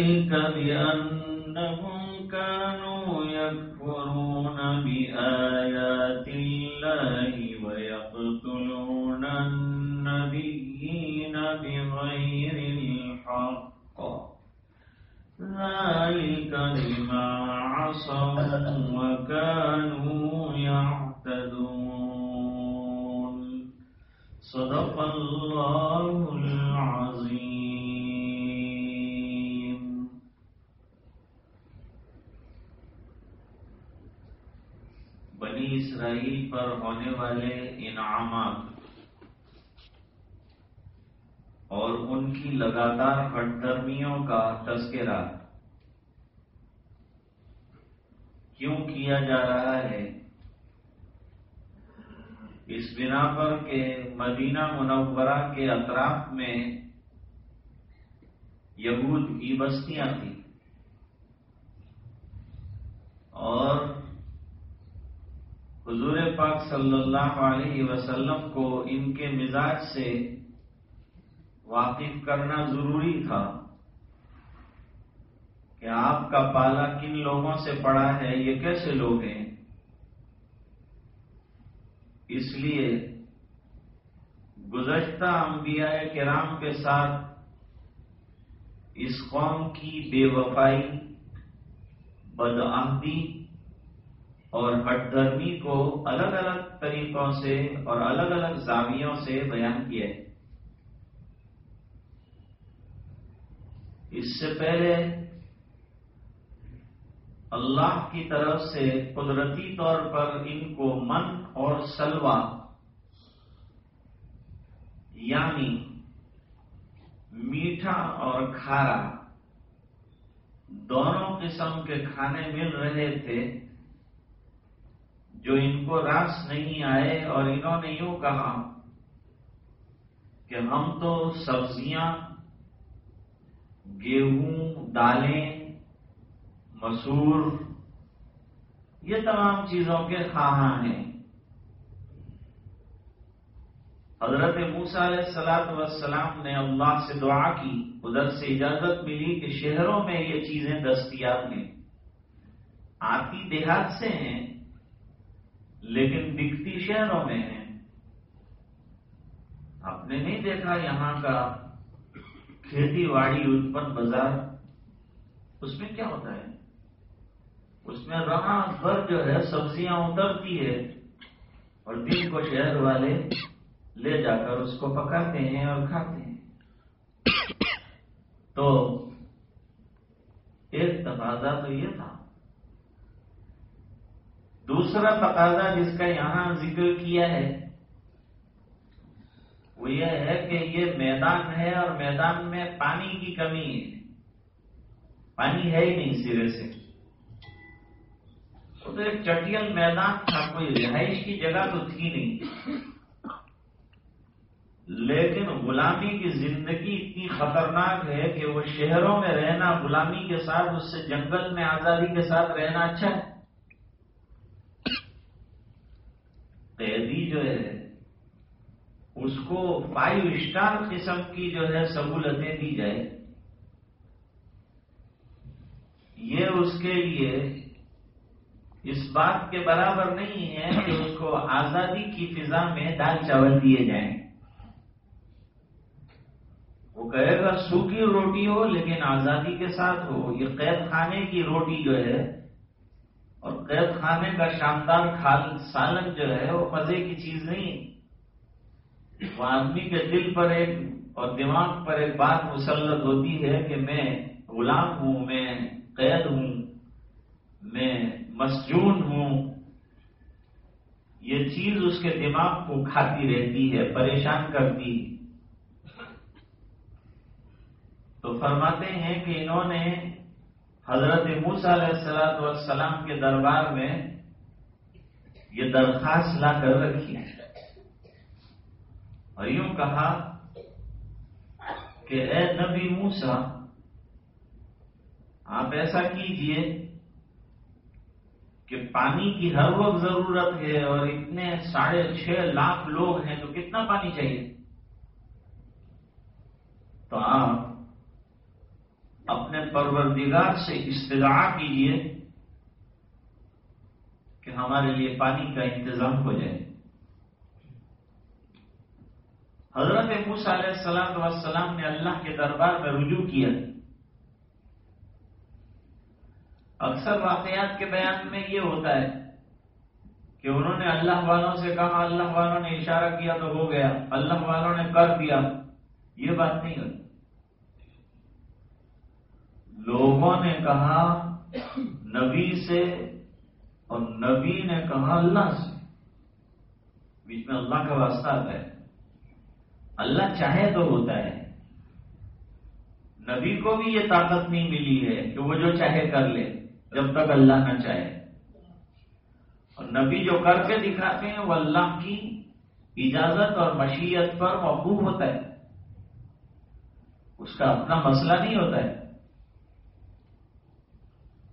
ذلك بأنهم كانوا يكفرون بآيات الله ويقتلون النبيين بغير الحق. ذلك بما عصوا وكانوا يعتدون. صدق الله العظيم. بنی اسرائیل پر ہونے والے انعامات اور ان کی لگاتار ہٹ درمیوں کا تذکرہ کیوں کیا جا رہا ہے؟ اس بنا پر کہ مدینہ منورہ کے اطراف میں یہود کی بستیاں تھیں اور حضور پاک صلی اللہ علیہ وسلم کو ان کے مزاج سے واقف کرنا ضروری تھا کہ آپ کا پالا کن لوگوں سے پڑا ہے، یہ کیسے لوگ ہیں؟ اس لیے گزشتہ انبیاء کرام کے ساتھ اس قوم کی بے وفائی بدعہدی اور ہٹ دھرمی کو الگ الگ طریقوں سے اور الگ الگ زاویوں سے بیان کیا ہے۔ اس سے پہلے اللہ کی طرف سے قدرتی طور پر ان کو من اور سلوا یعنی میٹھا اور کھارا، دونوں قسم کے کھانے مل رہے تھے۔ جو ان کو راس نہیں آئے اور انہوں نے یوں کہا کہ ہم تو سبزیاں، گیہوں دالیں، مسور، یہ تمام چیزوں کے خواہاں ہیں۔ حضرت موسا علیہ السلاط والسلام نے اللہ سے دعا کی، ادھر سے اجازت ملی کہ شہروں میں یہ چیزیں دستیاب ہیں۔ آتی دیہات سے ہیں لیکن بکتی شہروں میں ہیں آپ نے نہیں دیکھا یہاں کا کھیتی باڑی اتپن بازار؟ اس میں کیا ہوتا ہے؟ اس میں رہا بھر جو ہے، سبزیاں اترتی ہے اور دن کو شہر والے لے جا کر اس کو پکاتے ہیں اور کھاتے ہیں۔ تو ایک تقاضا تو یہ تھا دوسرا تقاضا جس کا یہاں ذکر کیا ہے، وہ یہ ہے کہ یہ میدان ہے اور میدان میں پانی کی کمی ہے۔ پانی ہے ہی نہیں سرے سے۔ تو ایک چٹیل میدان تھا، کوئی رہائش کی جگہ تو تھی نہیں۔ لیکن غلامی کی زندگی اتنی خطرناک ہے کہ وہ شہروں میں رہنا، غلامی کے ساتھ، اس سے جنگل میں آزادی کے ساتھ رہنا اچھا ہے۔ جو ہے، اس کو فائیو اسٹار قسم کی جو ہے سہولتیں دی جائے یہ اس کے لیے اس بات کے برابر نہیں ہے کہ اس کو آزادی کی فضا میں دال چاول دیے جائیں۔ وہ کہے گا سوکھی روٹی ہو لیکن آزادی کے ساتھ ہو، یہ قید خانے کی روٹی جو ہے اور قید خانے کا شاندار سالن جو ہے وہ مزے کی چیز نہیں وہ آدمی کے دل پر ایک اور دماغ پر ایک بات مسلط ہوتی ہے کہ میں غلام ہوں، میں قید ہوں، میں مسجون ہوں۔ یہ چیز اس کے دماغ کو کھاتی رہتی ہے، پریشان کرتی تو فرماتے ہیں کہ انہوں نے حضرت موسا علیہ السلام والسلام کے دربار میں یہ درخواست لا کر رکھی ہے اور یوں کہا کہ اے نبی موسا آپ ایسا کیجیے کہ پانی کی ہر وقت ضرورت ہے اور اتنے ساڑھے چھ لاکھ لوگ ہیں تو کتنا پانی چاہیے؟ تو آپ اپنے پروردگار سے استدعا کیجیے کہ ہمارے لیے پانی کا انتظام ہو جائے۔ حضرت موس علیہ السلام وسلام نے اللہ کے دربار میں رجوع کیا۔ اکثر واقعات کے بیان میں یہ ہوتا ہے کہ انہوں نے اللہ والوں سے کہا، اللہ والوں نے اشارہ کیا تو ہو گیا، اللہ والوں نے کر دیا۔ یہ بات نہیں ہوتی۔ لوگوں نے کہا، نبی سے اور نبی نے کہا اللہ سے۔ بیچ میں اللہ کا واسطہ ہے۔ اللہ چاہے تو ہوتا ہے۔ نبی کو بھی یہ طاقت نہیں ملی ہے کہ وہ جو چاہے کر لے، جب تک اللہ نہ چاہے۔ اور نبی جو کر کے دکھاتے ہیں، وہ اللہ کی اجازت اور مشیت پر موقوف ہوتا ہے۔ اس کا اپنا مسئلہ نہیں ہوتا ہے۔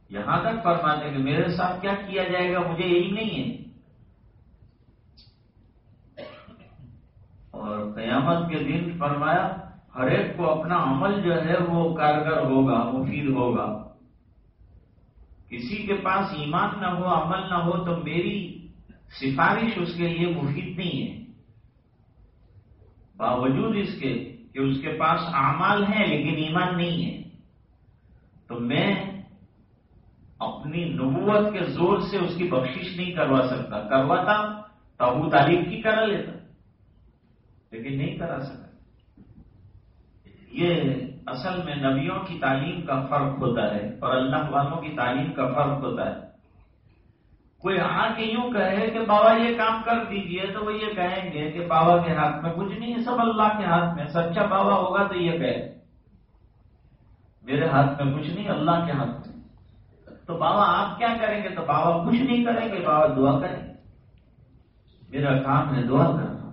یہاں تک فرماتے کہ میرے ساتھ کیا کیا جائے گا؟ مجھے یہی نہیں ہے۔ اور قیامت کے دن فرمایا، ہر ایک کو اپنا عمل جو ہے وہ کارگر ہوگا، مفید ہوگا۔ کسی کے پاس ایمان نہ ہو، عمل نہ ہو، تو میری سفارش اس کے لیے مفید نہیں ہے۔ باوجود اس کے کہ اس کے پاس اعمال ہیں لیکن ایمان نہیں ہے، تو میں اپنی نبوت کے زور سے اس کی بخشش نہیں کروا سکتا۔ کرواتا تو ابو تعلیم کی کرا لیتا، لیکن نہیں کرا سکتا۔ یہ اصل میں نبیوں کی تعلیم کا فرق ہوتا ہے اور اللہ والوں کی تعلیم کا فرق ہوتا ہے۔ کوئی آ کے یوں کہے کہ بابا یہ کام کر دیجیے تو وہ یہ کہیں گے کہ بابا کے ہاتھ میں کچھ نہیں ہے، سب اللہ کے ہاتھ میں، سچا بابا ہوگا تو یہ کہے۔ میرے ہاتھ میں کچھ نہیں، اللہ کے ہاتھ میں۔ تو بابا آپ کیا کریں گے؟ تو بابا کچھ نہیں کریں گے، بابا دعا کریں میرا کام ہے دعا کرنا۔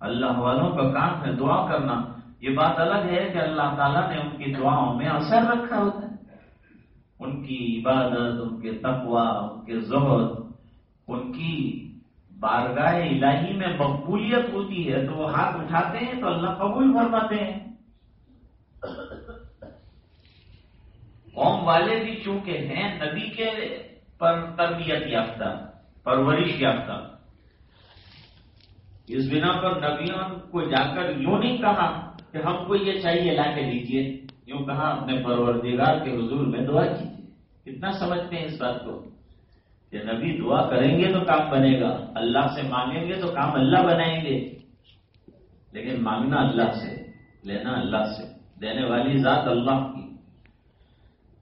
اللہ والوں کا کام ہے دعا کرنا۔ یہ بات الگ ہے کہ اللہ تعالیٰ نے ان کی دعاؤں میں اثر رکھا ہوتا ہے۔ ان کی عبادت، ان کے تقوا ان کے زہد، ان کی بارگاہ الہی میں مقبولیت ہوتی ہے تو وہ ہاتھ اٹھاتے ہیں تو اللہ قبول فرماتے ہیں۔ قوم والے بھی چونکہ ہیں، نبی کے پر تربیت یافتہ، پرورش یافتہ۔ اس بنا پر نبیوں کو جا کر یوں نہیں کہا کہ ہم کو یہ چاہیے، لا کے دیجیے یوں کہا، اپنے پروردگار کے حضور میں دعا کیجیے کتنا سمجھتے ہیں اس بات کو کہ نبی دعا کریں گے تو کام بنے گا، اللہ سے مانگیں گے تو کام اللہ بنائیں گے۔ لیکن مانگنا اللہ سے، لینا اللہ سے، دینے والی ذات اللہ کی۔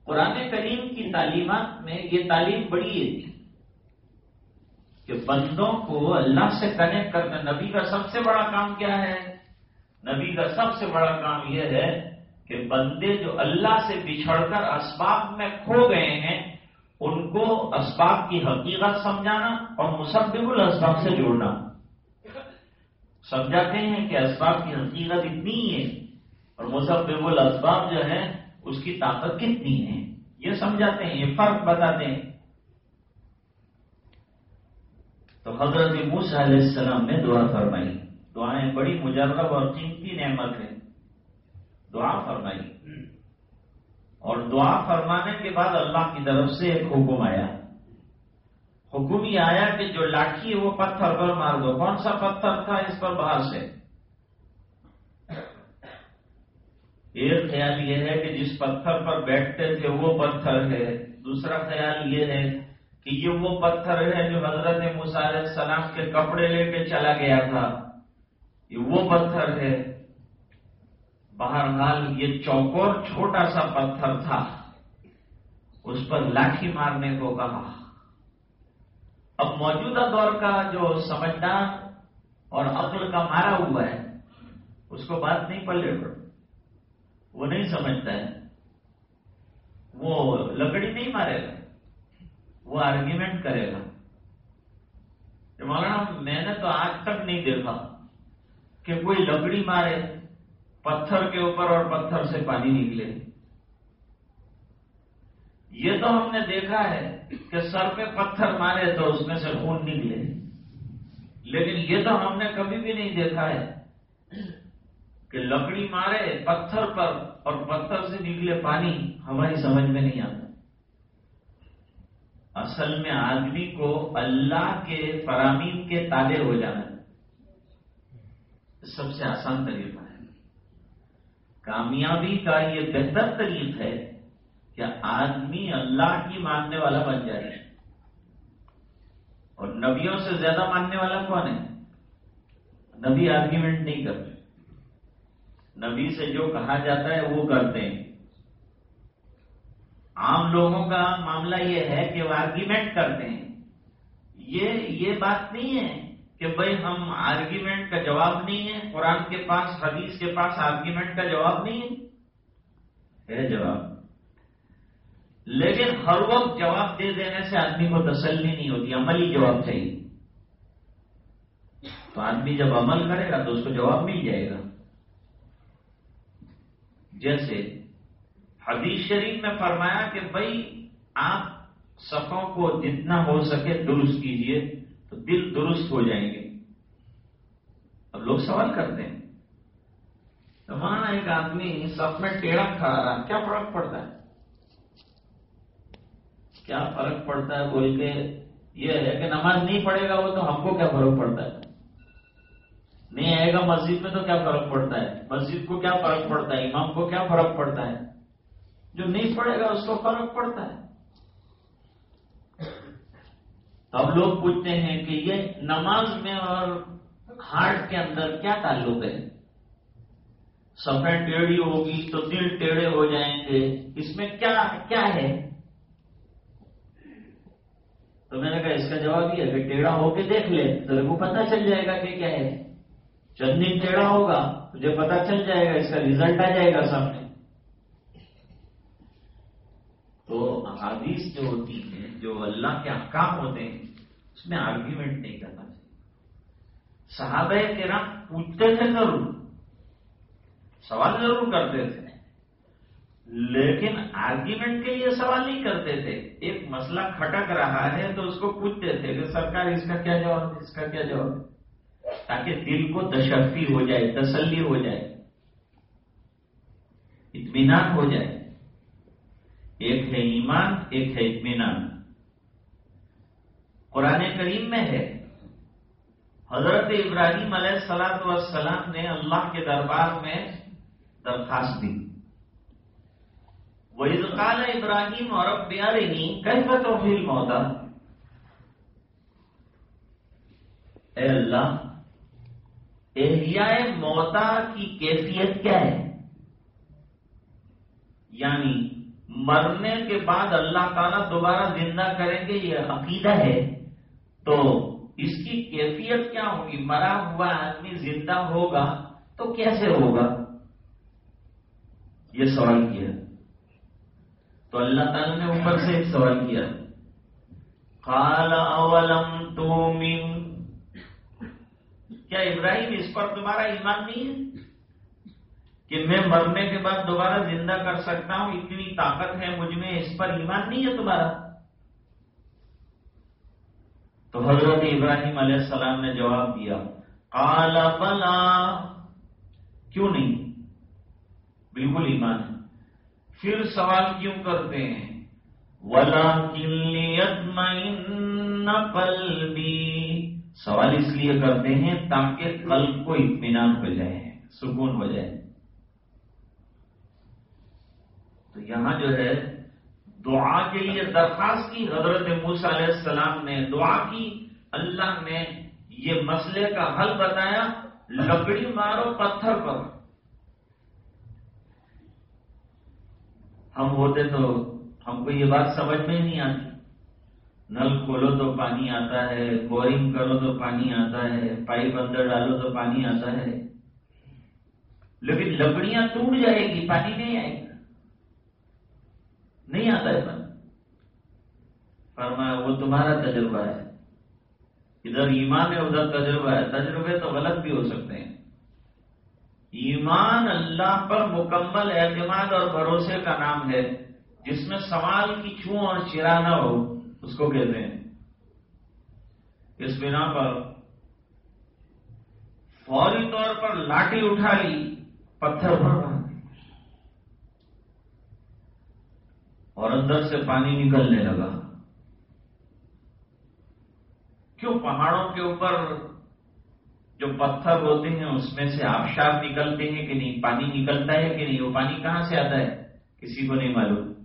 قرآن کریم کی تعلیمات میں یہ تعلیم بڑی ہے جی، کہ بندوں کو اللہ سے کنیکٹ کرنا نبی کا سب سے بڑا کام کیا ہے؟ نبی کا سب سے بڑا کام یہ ہے کہ بندے جو اللہ سے بچھڑ کر اسباب میں کھو گئے ہیں، ان کو اسباب کی حقیقت سمجھانا اور مسبب الاسباب سے جوڑنا۔ سمجھاتے ہیں کہ اسباب کی حقیقت اتنی ہے اور مسبب الاسباب جو ہے اس کی طاقت کتنی ہے؟ یہ سمجھاتے ہیں، یہ فرق بتاتے ہیں۔ تو حضرت موس علیہ السلام نے دعا فرمائی۔ دعائیں بڑی مجرب اور قیمتی نعمت ہے دعا فرمائی۔ اور دعا فرمانے کے بعد اللہ کی طرف سے ایک حکم آیا۔ حکم ہی آیا کہ جو لاٹھی ہے وہ پتھر پر مار دو۔ کون سا پتھر تھا؟ اس پر باہر سے۔ ایک خیال یہ ہے کہ جس پتھر پر بیٹھتے تھے وہ پتھر ہے۔ دوسرا خیال یہ ہے کہ یہ وہ پتھر ہے جو حضرت علیہ السلام کے کپڑے لے کے چلا گیا تھا۔ یہ وہ پتھر ہے۔ بہرحال یہ چوکور چھوٹا سا پتھر تھا۔ اس پر لاٹھی مارنے کو کہا۔ اب موجودہ دور کا جو سمجھدار اور عقل کا مارا ہوا ہے، اس کو بات نہیں پلے پڑ وہ نہیں سمجھتا ہے۔ وہ لکڑی نہیں مارے گا۔ وہ آرگیومنٹ کرے گا۔ مولانا، میں نے تو آج تک نہیں دیکھا کہ کوئی لکڑی مارے، پتھر کے اوپر اور پتھر سے پانی نکلے۔ یہ تو ہم نے دیکھا ہے کہ سر پہ پتھر مارے تو اس میں سے خون نکلے۔ لیکن یہ تو ہم نے کبھی بھی نہیں دیکھا ہے۔ کہ لکڑی مارے پتھر پر اور پتھر سے نکلے پانی ہماری سمجھ میں نہیں آتا۔ اصل میں آدمی کو اللہ کے فرامین کے تابع ہو جانا سب سے آسان طریقہ ہے۔ کامیابی کا یہ بہتر طریق ہے کہ آدمی اللہ کی ماننے والا بن جائے۔ اور نبیوں سے زیادہ ماننے والا کون ہے؟ نبی آرگیومنٹ نہیں کرتے نبی سے جو کہا جاتا ہے وہ کرتے ہیں۔ عام لوگوں کا معاملہ یہ ہے کہ وہ آرگیومنٹ کرتے ہیں۔ یہ یہ بات نہیں ہے کہ بھائی ہم آرگیومنٹ کا جواب نہیں ہے، قرآن کے پاس، حدیث کے پاس آرگیومنٹ کا جواب نہیں ہے۔ جواب۔ لیکن ہر وقت جواب دے دینے سے آدمی کو تسلی نہیں ہوتی عملی جواب چاہیے۔ تو آدمی جب عمل کرے گا تو اس کو جواب مل جائے گا۔ جیسے حدیث شریف میں فرمایا کہ بھائی آپ صفوں کو جتنا ہو سکے درست کیجیے تو دل درست ہو جائیں گے۔ اب لوگ سوال کرتے ہیں۔ تو مانا ایک آدمی سب میں ٹیڑھا کھا رہا کیا فرق پڑتا ہے؟ کیا فرق پڑتا ہے؟ بول کے یہ ہے کہ نماز نہیں پڑھے گا وہ تو ہم کو کیا فرق پڑتا ہے؟ نہیں آئے گا مسجد میں تو کیا فرق پڑتا ہے؟ مسجد کو کیا فرق پڑتا ہے؟ امام کو کیا فرق پڑتا ہے؟ جو نہیں پڑے گا اس کو فرق پڑتا ہے۔ اب لوگ پوچھتے ہیں کہ یہ نماز میں اور ہارٹ کے اندر کیا تعلق ہے؟ سفید ٹیڑھی ہوگی تو دل ٹیڑھے ہو جائیں گے۔ اس میں کیا کیا ہے؟ تو میں نے کہا اس کا جواب یہ ہے کہ ٹیڑھا ہو کے دیکھ لے، تو وہ پتہ چل جائے گا کہ کیا ہے۔ چند دن ٹیڑھا ہوگا؟ تجھے پتا چل جائے گا، اس کا ریزلٹ آ جائے گا سامنے۔ تو احادیث جو ہوتی ہیں، جو اللہ کے احکام ہوتے ہیں، اس میں آرگیومنٹ نہیں کرنا چاہیے۔ صحابہ کے پوچھتے تھے ضرور، سوال ضرور کرتے تھے۔ لیکن آرگیومنٹ کے لیے سوال نہیں کرتے تھے۔ ایک مسئلہ کھٹک رہا ہے تو اس کو پوچھتے تھے کہ سرکار اس کا کیا جواب اس کا کیا جواب ہے؟ تاکہ دل کو دشرفی ہو جائے، تسلی ہو جائے، اطمینان ہو جائے۔ ایک ہے ایمان، ایک ہے اطمینان۔ قرآن کریم میں ہے، حضرت ابراہیم علیہ السلام والسلام نے اللہ کے دربار میں درخواست دی۔ وہ عزقال ابراہیم اور اب پیارے نہیں کہیں تو فیل موتا اے اللہ احیاء موتا کی کیفیت کیا ہے؟ یعنی مرنے کے بعد اللہ تعالیٰ دوبارہ زندہ کریں گے، یہ عقیدہ ہے۔ تو اس کی کیفیت کیا ہوگی؟ مرا ہوا آدمی زندہ ہوگا تو کیسے ہوگا؟ یہ سوال کیا۔ تو اللہ تعالیٰ نے اوپر سے ایک سوال کیا۔ اولم تو کیا ابراہیم اس پر تمہارا ایمان نہیں ہے؟ کہ میں مرنے کے بعد دوبارہ زندہ کر سکتا ہوں، اتنی طاقت ہے مجھ میں، اس پر ایمان نہیں ہے تمہارا؟ تو حضرت ابراہیم علیہ السلام نے جواب دیا کالا بلا، کیوں نہیں؟ بالکل ایمان ہے۔ پھر سوال کیوں کرتے ہیں؟ ولا قلبی سوال اس لیے کرتے ہیں تاکہ قلب کو اطمینان ہو جائے، سکون ہو جائے۔ تو یہاں جو ہے، دعا کے لیے درخواست کی حضرت موسیٰ علیہ السلام نے، دعا کی۔ اللہ نے یہ مسئلے کا حل بتایا، لکڑی مارو، پتھر پر۔ ہم ہوتے تو ہم کو یہ بات سمجھ میں نہیں آتی۔ نل کھولو تو پانی آتا ہے، بورنگ کرو تو پانی آتا ہے، پائپ اندر ڈالو تو پانی آتا ہے۔ لیکن لکڑیاں ٹوٹ جائے گی، پانی نہیں آئے گی نہیں آتا ہے پانی۔ فرمایا، وہ تمہارا تجربہ ہے۔ ادھر ایمان ہے، ادھر تجربہ ہے۔ تجربے تو غلط بھی ہو سکتے ہیں۔ ایمان اللہ پر مکمل اعتماد اور بھروسے کا نام ہے۔ جس میں سوال کی چھو اور چرا نہ ہو۔ اس کو کہتے ہیں اس بنا پر فوری طور پر لاٹھی اٹھا لی، پتھر پر اور اندر سے پانی نکلنے لگا۔ کیوں پہاڑوں کے اوپر جو پتھر ہوتے ہیں، اس میں سے آبشار نکلتے ہیں کہ نہیں؟ پانی نکلتا ہے کہ نہیں؟ وہ پانی کہاں سے آتا ہے؟ کسی کو نہیں معلوم۔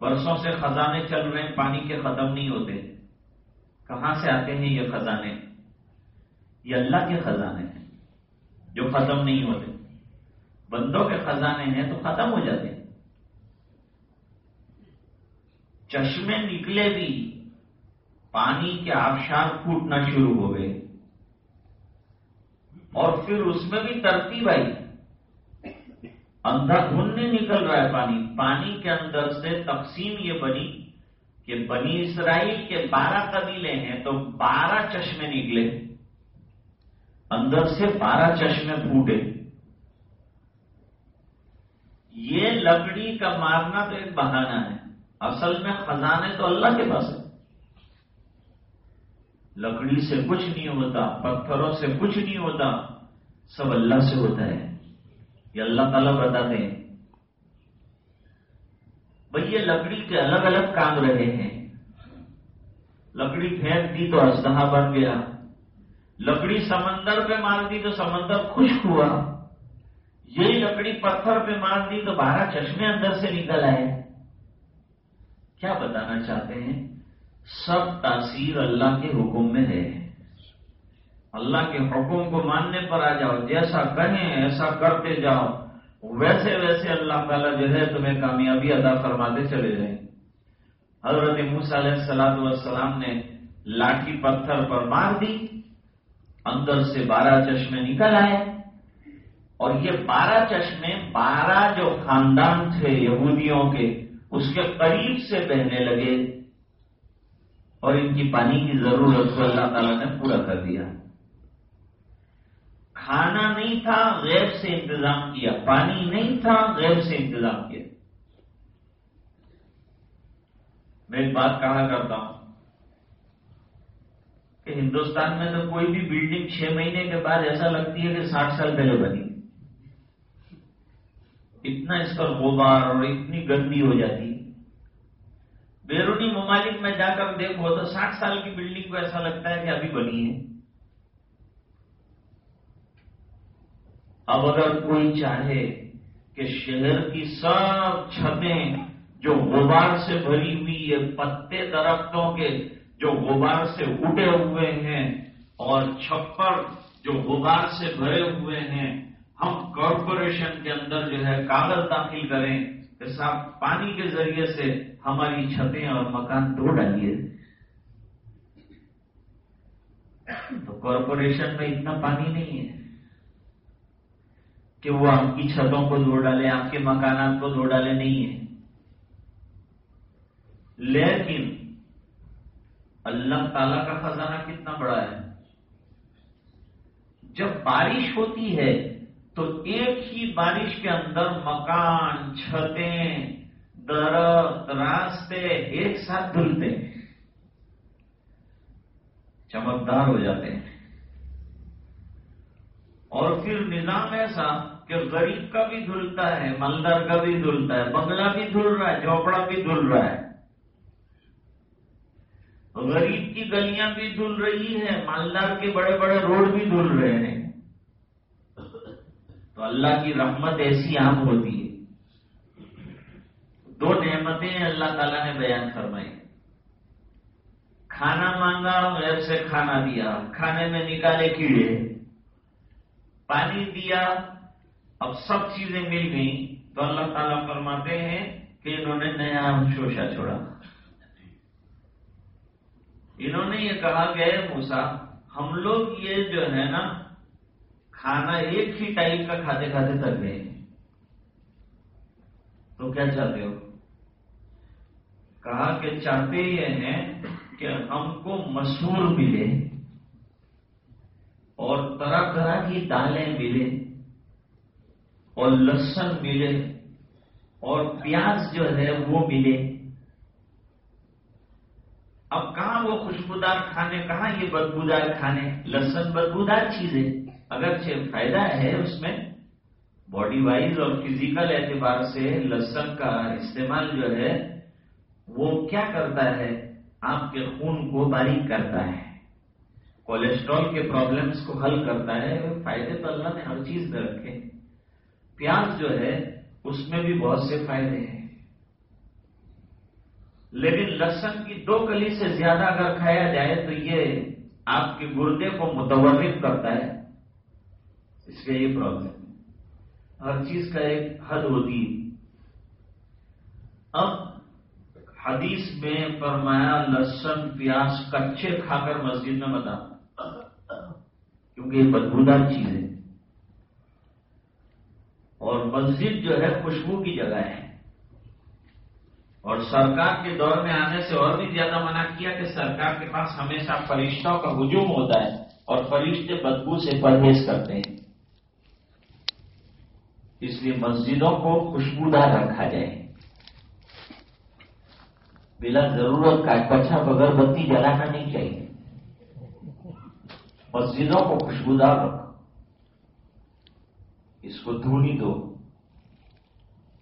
برسوں سے خزانے چل رہے ہیں، پانی کے ختم نہیں ہوتے۔ کہاں سے آتے ہیں یہ خزانے؟ یہ اللہ کے خزانے ہیں جو ختم نہیں ہوتے۔ بندوں کے خزانے ہیں تو ختم ہو جاتے ہیں۔ چشمے نکلے بھی، پانی کے آبشار پھوٹنا شروع ہو گئے۔ اور پھر اس میں بھی ترتیب آئی۔ اندھا دھن نہیں نکل رہا ہے پانی۔ پانی کے اندر سے تقسیم یہ بنی کہ بنی اسرائیل کے بارہ قبیلے ہیں تو بارہ چشمے نکلے۔ اندر سے بارہ چشمے پھوٹے۔ یہ لکڑی کا مارنا تو ایک بہانہ ہے۔ اصل میں خزانے تو اللہ کے پاس ہے لکڑی سے کچھ نہیں ہوتا، پتھروں سے کچھ نہیں ہوتا، سب اللہ سے ہوتا ہے۔ یہ اللہ تعالیٰ بتاتے ہیں۔ بھائی یہ لکڑی کے الگ الگ کام رہے ہیں۔ لکڑی پھینک دی تو اسدہ بن گیا۔ لکڑی سمندر پہ مار دی تو سمندر خشک ہوا۔ یہی لکڑی پتھر پہ مار دی تو بارہ چشمے اندر سے نکل آئے۔ کیا بتانا چاہتے ہیں؟ سب تاثیر اللہ کے حکم میں ہے۔ اللہ کے حکم کو ماننے پر آ جاؤ، جیسا کہیں، ایسا کرتے جاؤ۔ ویسے ویسے اللہ تعالیٰ جو ہے تمہیں کامیابی ادا فرماتے چلے جائیں۔ حضرت موس علیہ السلام والسلام نے لاٹھی پتھر پر مار دی، اندر سے بارہ چشمے نکل آئے۔ اور یہ بارہ چشمے، بارہ جو خاندان تھے یہودیوں کے، اس کے قریب سے بہنے لگے۔ اور ان کی پانی کی ضرورت کو اللہ تعالیٰ نے پورا کر دیا۔ کھانا نہیں تھا، غیب سے انتظام کیا، پانی نہیں تھا، غیب سے انتظام کیا۔ میں ایک بات کہا کرتا ہوں کہ ہندوستان میں تو کوئی بھی بلڈنگ چھ مہینے کے بعد ایسا لگتی ہے کہ ساٹھ سال پہلے بنی۔ اتنا اس پر غبار اور اتنی گندی ہو جاتی۔ بیرونی ممالک میں جا کر دیکھو تو ساٹھ سال کی بلڈنگ کو ایسا لگتا ہے کہ ابھی بنی ہے۔ اب اگر کوئی چاہے کہ شہر کی سب چھتیں جو غبار سے بھری ہوئی ہے پتے درختوں کے جو غبار سے اٹے ہوئے ہیں اور چھپر جو غبار سے بھرے ہوئے ہیں، ہم کارپوریشن کے اندر جو ہے کاغذ داخل کریں کہ صاحب پانی کے ذریعے سے ہماری چھتیں اور مکان دھو ڈالیے تو کارپوریشن میں اتنا پانی نہیں ہے۔ کہ وہ آپ کی چھتوں کو دھو ڈالے، آپ کے مکانات کو دھو ڈالے نہیں ہے۔ لیکن اللہ تعالی کا خزانہ کتنا بڑا ہے۔ جب بارش ہوتی ہے تو ایک ہی بارش کے اندر مکان، چھتیں، درخت، راستے ایک ساتھ دھلتے۔ ہیں چمکدار ہو جاتے ہیں۔ اور پھر نظام ایسا کہ غریب کا بھی دھلتا ہے ملدار کا بھی دھلتا ہے، بنگلہ بھی دھل رہا ہے، جھوپڑا بھی دھل رہا ہے۔ غریب کی گلیاں بھی دھل رہی ہیں، مالدار کے بڑے بڑے روڈ بھی دھل رہے ہیں۔ تو اللہ کی رحمت ایسی عام ہوتی ہے۔ دو نعمتیں اللہ تعالیٰ نے بیان فرمائی۔ کھانا مانگا غیر سے کھانا دیا، کھانے میں نکالے کیڑے۔ پانی دیا اب سب چیزیں مل گئیں تو اللہ تعالیٰ فرماتے ہیں کہ انہوں نے نیا شوشا چھوڑا۔ انہوں نے یہ کہا کہ موسا ہم لوگ یہ جو ہے نا، کھانا ایک ہی ٹائپ کا کھاتے کھاتے تک گئے تو کیا چاہتے ہو؟ کہا کہ چاہتے یہ ہیں کہ ہم کو مسور ملے۔ اور طرح طرح کی دالیں ملے اور لسن ملے اور پیاز جو ہے وہ ملے۔ اب کہاں وہ خوشبودار کھانے، کہاں یہ بدبودار کھانے؟ لہسن بدبودار چیز ہے اگرچہ فائدہ ہے اس میں باڈی وائز اور فزیکل اعتبار سے لہسن کا استعمال جو ہے، وہ کیا کرتا ہے؟ آپ کے خون کو باریک کرتا ہے۔ کولیسٹرول کے پرابلمس کو حل کرتا ہے، فائدے تو اللہ نے ہر چیز میں رکھے پیاز جو ہے، اس میں بھی بہت سے فائدے ہیں۔ لیکن لہسن کی دو کلی سے زیادہ اگر کھایا جائے تو یہ آپ کے گردے کو متورف کرتا ہے۔ اس کا یہ پرابلم ہے۔ ہر چیز کا ایک حد ہوتی ہے۔ اب حدیث میں فرمایا، لہسن پیاز کچے کھا کر مسجد میں بتا کیونکہ یہ بدبودار چیز ہے۔ اور مسجد جو ہے خوشبو کی جگہ ہے۔ اور سرکار کے دور میں آنے سے اور بھی زیادہ منع کیا کہ سرکار کے پاس ہمیشہ فرشتوں کا ہجوم ہوتا ہے اور فرشتے بدبو سے پرہیز کرتے ہیں۔ اس لیے مسجدوں کو خوشبودار رکھا جائے۔ بلا ضرورت کا کچھا بغیر بتی جلانا نہیں چاہیے۔ مسجدوں کو خوشبودار رکھو۔ اس کو دھونی دو۔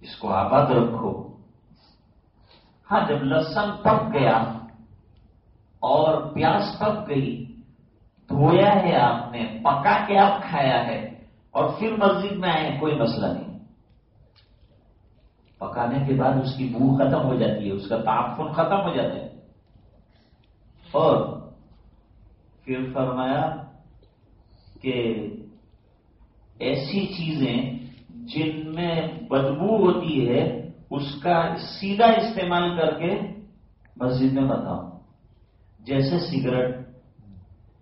اس کو آباد رکھو۔ ہاں جب لسن پک گیا اور پیاس پک گئی، دھویا ہے آپ نے، پکا کے آپ کھایا ہے اور پھر مسجد میں آئے، کوئی مسئلہ نہیں۔ پکانے کے بعد اس کی بو ختم ہو جاتی ہے، اس کا تعفن ختم ہو جاتا ہے۔ اور پھر فرمایا کہ ایسی چیزیں جن میں بدبو ہوتی ہے، اس کا سیدھا استعمال کر کے مسجد میں بتاؤ۔ جیسے سگریٹ،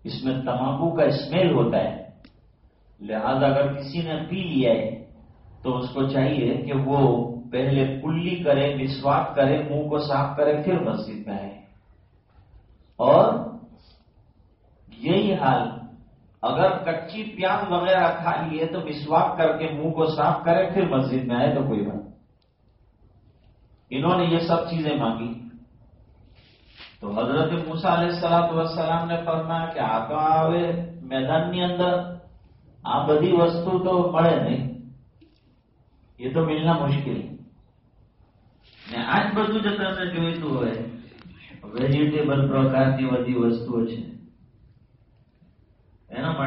اس میں تماکو کا اسمیل ہوتا ہے۔ لہذا اگر کسی نے پی لیا ہے، تو اس کو چاہیے کہ وہ پہلے کلی کرے، مسواک کرے، منہ کو صاف کرے، پھر مسجد میں آئے۔ اور یہی حال اگر کچی پیاز وغیرہ کھا لیے تو مسواک کر کے منہ کو صاف کرے پھر مسجد میں آئے تو کوئی بات انہوں نے یہ سب چیزیں مانگی تو حضرت موسا علیہ السلام والسلام نے فرمایا کہ آپ آوے میدان اندر آ بڑی وسط تو ملے نہیں یہ تو ملنا مشکل ને આજ બધું જ તમને જોઈતું હોય વેજીટેબલ પ્રકારની બધી વસ્તુઓ છે گام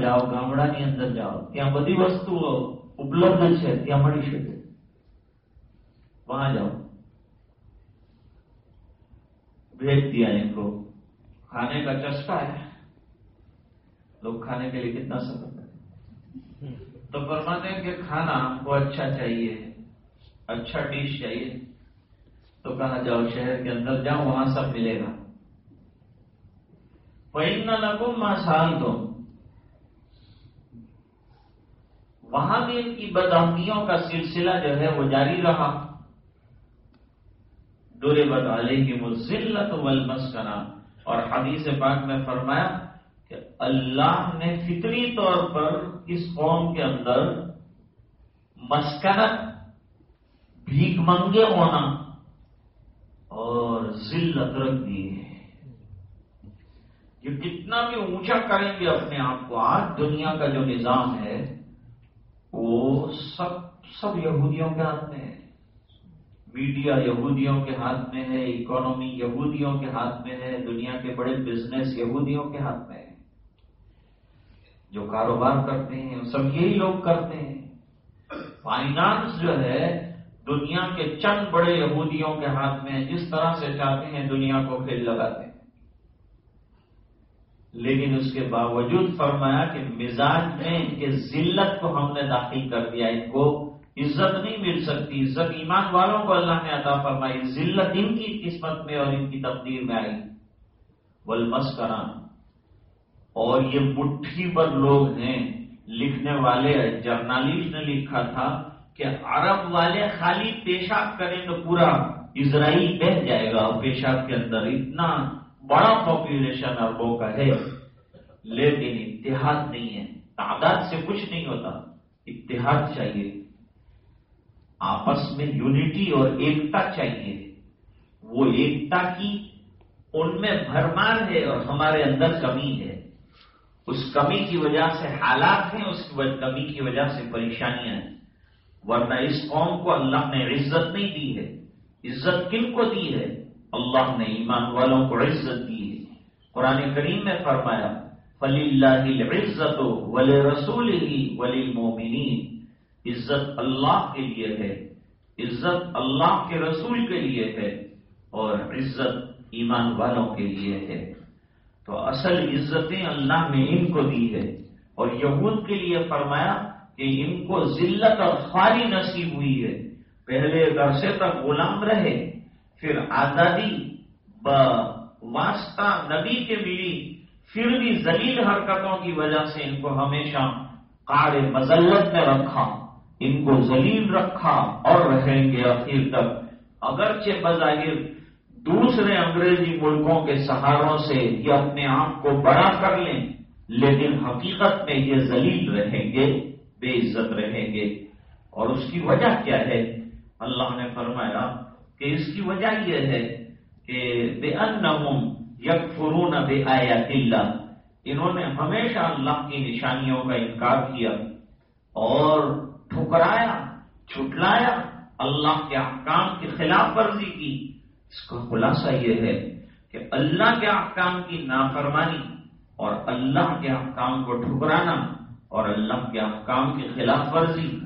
جاؤ گام جاؤ تعہ بدی وسو ہے ایک کھانے کا چشکا ہے تو کھانے کے لیے کتنا سفر تو کرتا ہے کہ کھانا آپ کو اچھا چاہیے اچھا ڈش چاہیے تو کہا جاؤ شہر کے اندر جاؤ، وہاں سب ملے گا۔ پہننا لگو ماں سال دو وہاں بھی ان کی بدامنیوں کا سلسلہ جو ہے وہ جاری رہا۔ ڈورے بدالے کی مزلت ولمس کرا اور حدیث پاک میں فرمایا کہ اللہ نے فطری طور پر اس قوم کے اندر مسکنت، بھیک منگے ہونا اور ذلت رکھ دی ہے یہ کتنا بھی اونچا کریں گے اپنے آپ کو، آج دنیا کا جو نظام ہے، وہ سب سب یہودیوں کے ہاتھ میں ہے۔ میڈیا یہودیوں کے ہاتھ میں ہے، اکانومی یہودیوں کے ہاتھ میں ہے، دنیا کے بڑے بزنس یہودیوں کے ہاتھ میں ہے۔ جو کاروبار کرتے ہیں، سب یہی لوگ کرتے ہیں۔ فائنانس جو ہے دنیا کے چند بڑے یہودیوں کے ہاتھ میں جس طرح سے چاہتے ہیں دنیا کو کھیل لگاتے ہیں۔ لیکن اس کے باوجود فرمایا کہ مزاج میں کہ ذلت کو ہم نے داخل کر دیا، ان کو عزت نہیں مل سکتی۔ عزت ایمان والوں کو اللہ نے عطا فرمائی، ذلت ان کی قسمت میں اور ان کی تقدیر میں آئی۔ ولمس اور یہ مٹھی پر لوگ ہیں، لکھنے والے جرنلسٹ نے لکھا تھا کہ عرب والے خالی پیشاب کریں تو پورا اسرائیل بہ جائے گا پیشاب کے اندر اتنا بڑا پاپولیشن عربوں کا ہے۔ لیکن اتحاد نہیں ہے۔ تعداد سے کچھ نہیں ہوتا۔ اتحاد چاہیے۔ آپس میں یونٹی اور ایکتا چاہیے۔ وہ ایکتا کی ان میں بھرمار ہے اور ہمارے اندر کمی ہے۔ اس کمی کی وجہ سے حالات ہیں، اس کمی کی وجہ سے پریشانیاں ہیں۔ ورنہ اس قوم کو اللہ نے عزت نہیں دی ہے۔ عزت کن کو دی ہے؟ اللہ نے ایمان والوں کو عزت دی ہے۔ قرآن کریم میں فرمایا فلی اللہ عزت ولی رسول ہی ولی مومنی عزت اللہ کے لیے ہے، عزت اللہ کے رسول کے لیے ہے اور عزت ایمان والوں کے لیے ہے۔ تو اصل عزتیں اللہ نے ان کو دی ہے۔ اور یہود کے لیے فرمایا کہ ان کو ذلت اور خواری نصیب ہوئی ہے۔ پہلے عرصے تک غلام رہے، پھر آزادی واسطہ نبی کے ملی، پھر بھی ذلیل حرکتوں کی وجہ سے ان کو ہمیشہ کار مزلت میں رکھا، ان کو ذلیل رکھا اور رہیں گے آخر تک۔ اگرچہ بظاہر دوسرے انگریزی ملکوں کے سہاروں سے یہ اپنے آپ کو بڑا کر لیں، لیکن حقیقت میں یہ ذلیل رہیں گے۔ بے عزت رہیں گے۔ اور اس کی وجہ کیا ہے؟ اللہ نے فرمایا کہ اس کی وجہ یہ ہے کہ بے انم یک فرون بے آیات اللہ۔ انہوں نے ہمیشہ اللہ کی نشانیوں کا انکار کیا اور ٹھکرایا، چھٹلایا، اللہ کے احکام کی خلاف ورزی کی۔ اس کا خلاصہ یہ ہے کہ اللہ کے احکام کی نافرمانی اور اللہ کے احکام کو ٹھکرانا اور اللہ کے احکام کی خلاف ورزی۔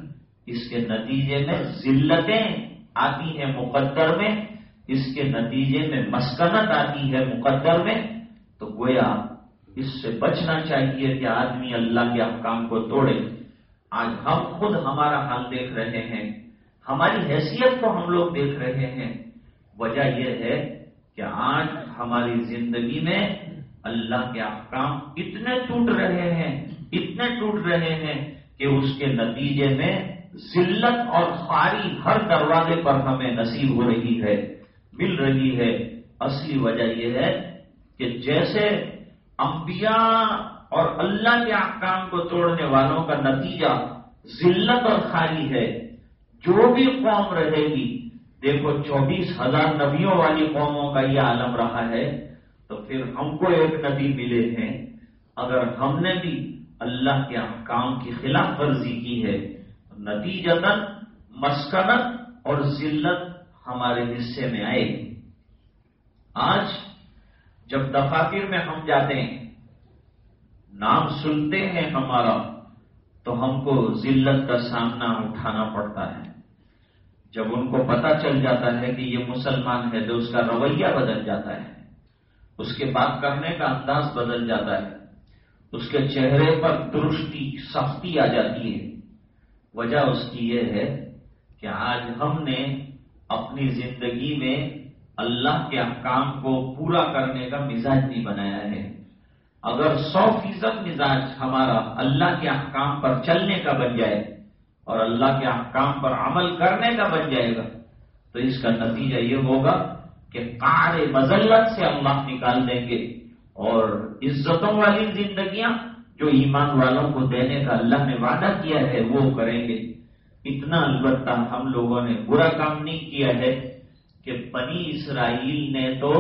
اس کے نتیجے میں ذلتیں آتی ہیں مقدر میں، اس کے نتیجے میں مسکنت آتی ہے مقدر میں۔ تو گویا اس سے بچنا چاہیے کہ آدمی اللہ کے احکام کو توڑے۔ آج ہم خود ہمارا حال دیکھ رہے ہیں۔ ہماری حیثیت کو ہم لوگ دیکھ رہے ہیں۔ وجہ یہ ہے کہ آج ہماری زندگی میں اللہ کے احکام اتنے ٹوٹ رہے ہیں۔ اتنے ٹوٹ رہے ہیں کہ اس کے نتیجے میں ذلت اور خاری ہر دروازے پر ہمیں نصیب ہو رہی ہے، مل رہی ہے۔ اصلی وجہ یہ ہے کہ جیسے انبیاء اور اللہ کے احکام کو توڑنے والوں کا نتیجہ ذلت اور خاری ہے، جو بھی قوم رہے گی، دیکھو چوبیس ہزار نبیوں والی قوموں کا یہ عالم رہا ہے، تو پھر ہم کو ایک نبی ملے ہیں۔ اگر ہم نے بھی اللہ کے احکام کی خلاف ورزی کی ہے۔ نتیجتاً مسکنت اور ذلت ہمارے حصے میں آئے گی۔ آج جب دفاتر میں ہم جاتے ہیں، نام سنتے ہیں ہمارا، تو ہم کو ذلت کا سامنا اٹھانا پڑتا ہے۔ جب ان کو پتا چل جاتا ہے کہ یہ مسلمان ہے، تو اس کا رویہ بدل جاتا ہے۔ اس کے بات کرنے کا انداز بدل جاتا ہے۔ اس کے چہرے پر درستی، سختی آ جاتی ہے۔ وجہ اس کی یہ ہے کہ آج ہم نے اپنی زندگی میں اللہ کے احکام کو پورا کرنے کا مزاج نہیں بنایا ہے۔ اگر سو فیصد مزاج ہمارا اللہ کے احکام پر چلنے کا بن جائے اور اللہ کے احکام پر عمل کرنے کا بن جائے گا، تو اس کا نتیجہ یہ ہوگا کہ کار مزلت سے اللہ نکال دیں گے۔ اور عزتوں والی زندگیاں جو ایمان والوں کو دینے کا اللہ نے وعدہ کیا ہے، وہ کریں گے۔ اتنا البتہ ہم لوگوں نے برا کام نہیں کیا ہے کہ بنی اسرائیل نے تو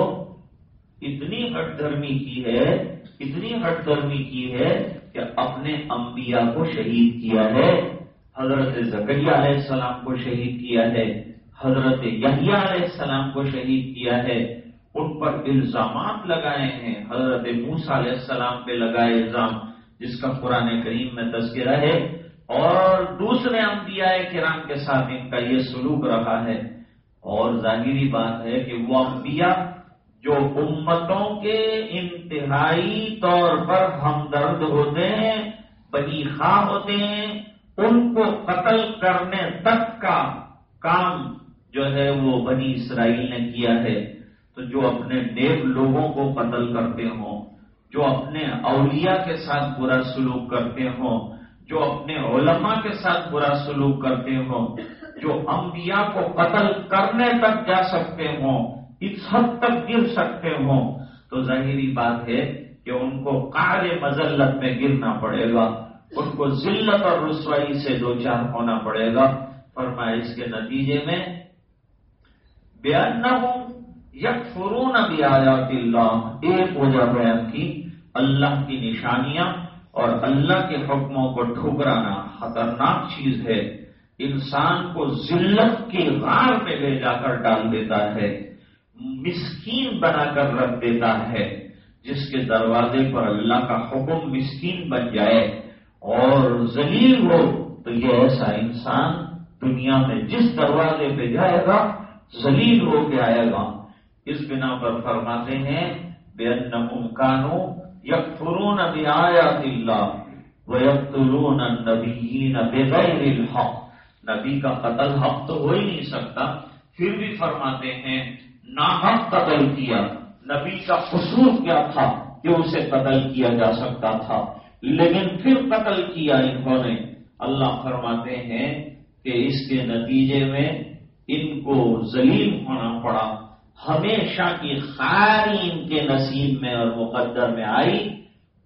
اتنی ہٹ دھرمی کی ہے، اتنی ہٹ دھرمی کی ہے کہ اپنے انبیاء کو شہید کیا ہے، حضرت زکریہ علیہ السلام کو شہید کیا ہے، حضرت یحییٰ علیہ السلام کو شہید کیا ہے۔ ان پر الزامات لگائے ہیں۔ حضرت موسا علیہ السلام پہ لگائے الزام، جس کا قرآن کریم میں تذکرہ ہے۔ اور دوسرے انبیاء کرام کے ساتھ ان کا یہ سلوک رہا ہے۔ اور ظاہری بات ہے کہ وہ انبیاء جو امتوں کے انتہائی طور پر ہمدرد ہوتے ہیں بنی خواہ ہوتے ہیں، ان کو قتل کرنے تک کا کام جو ہے وہ بنی اسرائیل نے کیا ہے۔ تو جو اپنے نیک لوگوں کو قتل کرتے ہوں، جو اپنے اولیاء کے ساتھ برا سلوک کرتے ہوں، جو اپنے علماء کے ساتھ برا سلوک کرتے ہوں، جو انبیاء کو قتل کرنے تک جا سکتے ہوں، اس حد تک گر سکتے ہوں۔ تو ظاہری بات ہے کہ ان کو کار مزلت میں گرنا پڑے گا، ان کو ذلت اور رسوائی سے دو چار ہونا پڑے گا۔ فرمایا اس کے نتیجے میں بیان نہ ہوں یک فرون بھی آیات اللہ، ایک وجہ بیان کی، اللہ کی نشانیاں اور اللہ کے حکموں کو ٹھکرانا خطرناک چیز ہے۔ انسان کو ذلت کے غار میں لے جا کر ڈال دیتا ہے، مسکین بنا کر رکھ دیتا ہے، جس کے دروازے پر اللہ کا حکم مسکین بن جائے۔ اور ذلیل ہو تو یہ ایسا انسان دنیا میں جس دروازے پہ جائے گا، ذلیل ہو کے آئے گا۔ اس بنا پر فرماتے ہیں بے کانو یک فرون ابھی آیا وہ نبی الحق۔ نبی کا قتل حق تو ہو ہی نہیں سکتا۔ پھر بھی فرماتے ہیں ناحق قتل کیا، نبی کا قصور کیا تھا کہ اسے قتل کیا جا سکتا تھا۔ لیکن پھر قتل کیا انہوں نے۔ اللہ فرماتے ہیں کہ اس کے نتیجے میں ان کو ذلیل ہونا پڑا۔ ہمیشہ کی خاری ان کے نصیب میں اور مقدر میں آئی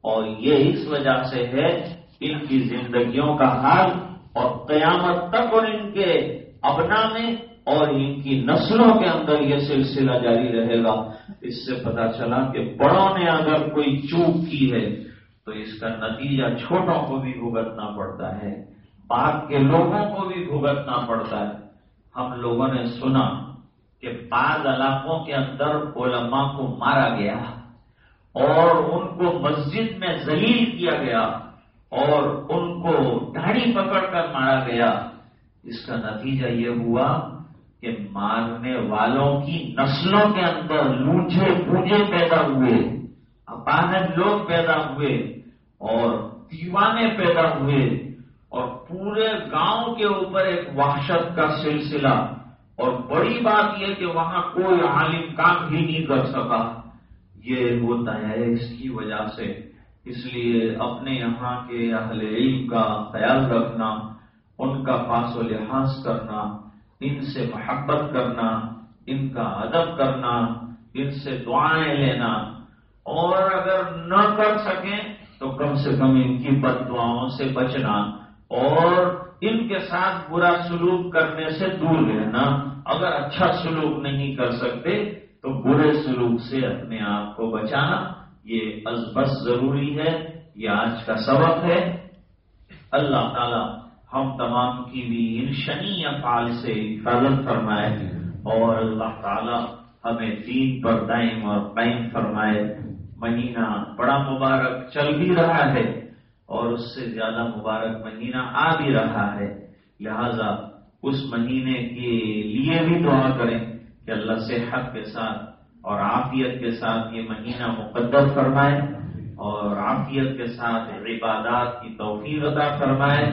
اور یہ اس وجہ سے ہے ان کی زندگیوں کا حال اور قیامت تک اور ان کے ابنا میں اور ان کی نسلوں کے اندر یہ سلسلہ جاری رہے گا۔ اس سے پتا چلا کہ بڑوں نے اگر کوئی چوک کی ہے تو اس کا نتیجہ چھوٹوں کو بھی بھگتنا پڑتا ہے، بعد کے لوگوں کو بھی بھگتنا پڑتا ہے۔ ہم لوگوں نے سنا کہ بعض علاقوں کے اندر علماء کو مارا گیا اور ان کو مسجد میں ذلیل کیا گیا اور ان کو داڑھی پکڑ کر مارا گیا۔ اس کا نتیجہ یہ ہوا کہ مارنے والوں کی نسلوں کے اندر لوچے پوجے پیدا ہوئے اپانت لوگ پیدا ہوئے اور دیوانے پیدا ہوئے اور پورے گاؤں کے اوپر ایک وحشت کا سلسلہ۔ اور بڑی بات یہ کہ وہاں کوئی عالم کام بھی نہیں کر سکا۔ یہ ہوتا ہے اس کی وجہ سے۔ اس لیے اپنے یہاں کے اہل علم کا خیال رکھنا، ان کا پاس و لحاظ کرنا، ان سے محبت کرنا، ان کا ادب کرنا، ان سے دعائیں لینا۔ اور اگر نہ کر سکیں تو کم سے کم ان کی بد دعاؤں سے بچنا۔ اور ان کے ساتھ برا سلوک کرنے سے دور رہنا اگر اچھا سلوک نہیں کر سکتے تو برے سلوک سے اپنے آپ کو بچانا یہ ازبس ضروری ہے، یہ آج کا سبق ہے۔ اللہ تعالی ہم تمام کی بھی ان شنی افعال سے حفاظت فرمائے اور اللہ تعالی ہمیں دین پر دائم اور قائم فرمائے۔ مہینہ بڑا مبارک چل بھی رہا ہے۔ اور اس سے زیادہ مبارک مہینہ آ بھی رہا ہے۔ لہذا اس مہینے کے لیے بھی دعا کریں کہ اللہ سے حق کے ساتھ اور عافیت کے ساتھ یہ مہینہ مقدر فرمائے اور عافیت کے ساتھ عبادات کی توفیق عطا فرمائے،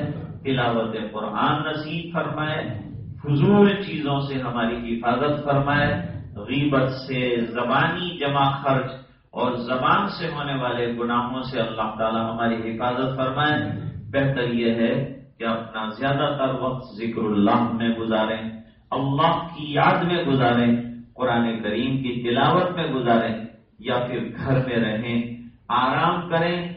تلاوت قرآن نصیب فرمائے، فضول چیزوں سے ہماری حفاظت فرمائے، غیبت سے زبانی جمع خرچ اور زبان سے ہونے والے گناہوں سے اللہ تعالی ہماری حفاظت فرمائے۔ بہتر یہ ہے کہ اپنا زیادہ تر وقت ذکر اللہ میں گزاریں، اللہ کی یاد میں گزاریں، قرآن کریم کی تلاوت میں گزاریں یا پھر گھر میں رہیں، آرام کریں،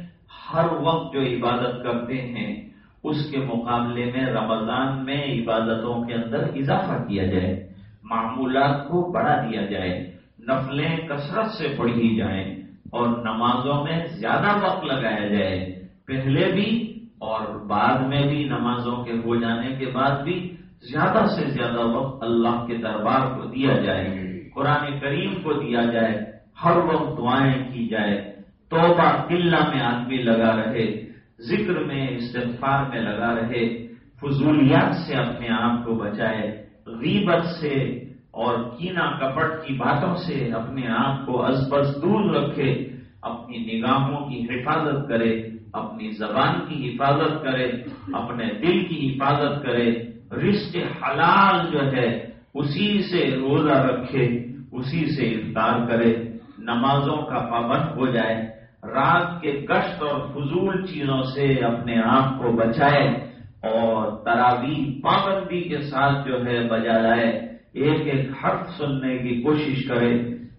ہر وقت جو عبادت کرتے ہیں، اس کے مقابلے میں رمضان میں عبادتوں کے اندر اضافہ کیا جائے، معمولات کو بڑھا دیا جائے۔ نفلیں کثرت سے پڑھی جائیں اور نمازوں میں زیادہ وقت لگایا جائے۔ پہلے بھی اور بعد میں بھی نمازوں کے ہو جانے کے بعد بھی زیادہ سے زیادہ وقت اللہ کے دربار کو دیا جائے، قرآن کریم کو دیا جائے، ہر وقت دعائیں کی جائے۔ توبہ قلعہ میں آدمی لگا رہے، ذکر میں، استغفار میں لگا رہے، فضولیات سے اپنے آپ کو بچائے، غیبت سے اور کینا کپٹ کی باتوں سے اپنے آپ کو ازبز دور رکھے، اپنی نگاہوں کی حفاظت کرے، اپنی زبان کی حفاظت کرے، اپنے دل کی حفاظت کرے۔ رشتے حلال جو ہے، اسی سے روزہ رکھے، اسی سے افطار کرے۔ نمازوں کا پابند ہو جائے، رات کے گشت اور فضول چیزوں سے اپنے آپ کو بچائے اور تراوی پابندی کے ساتھ جو ہے بجا لائے۔ ایک ایک حرف سننے کی کوشش کرے،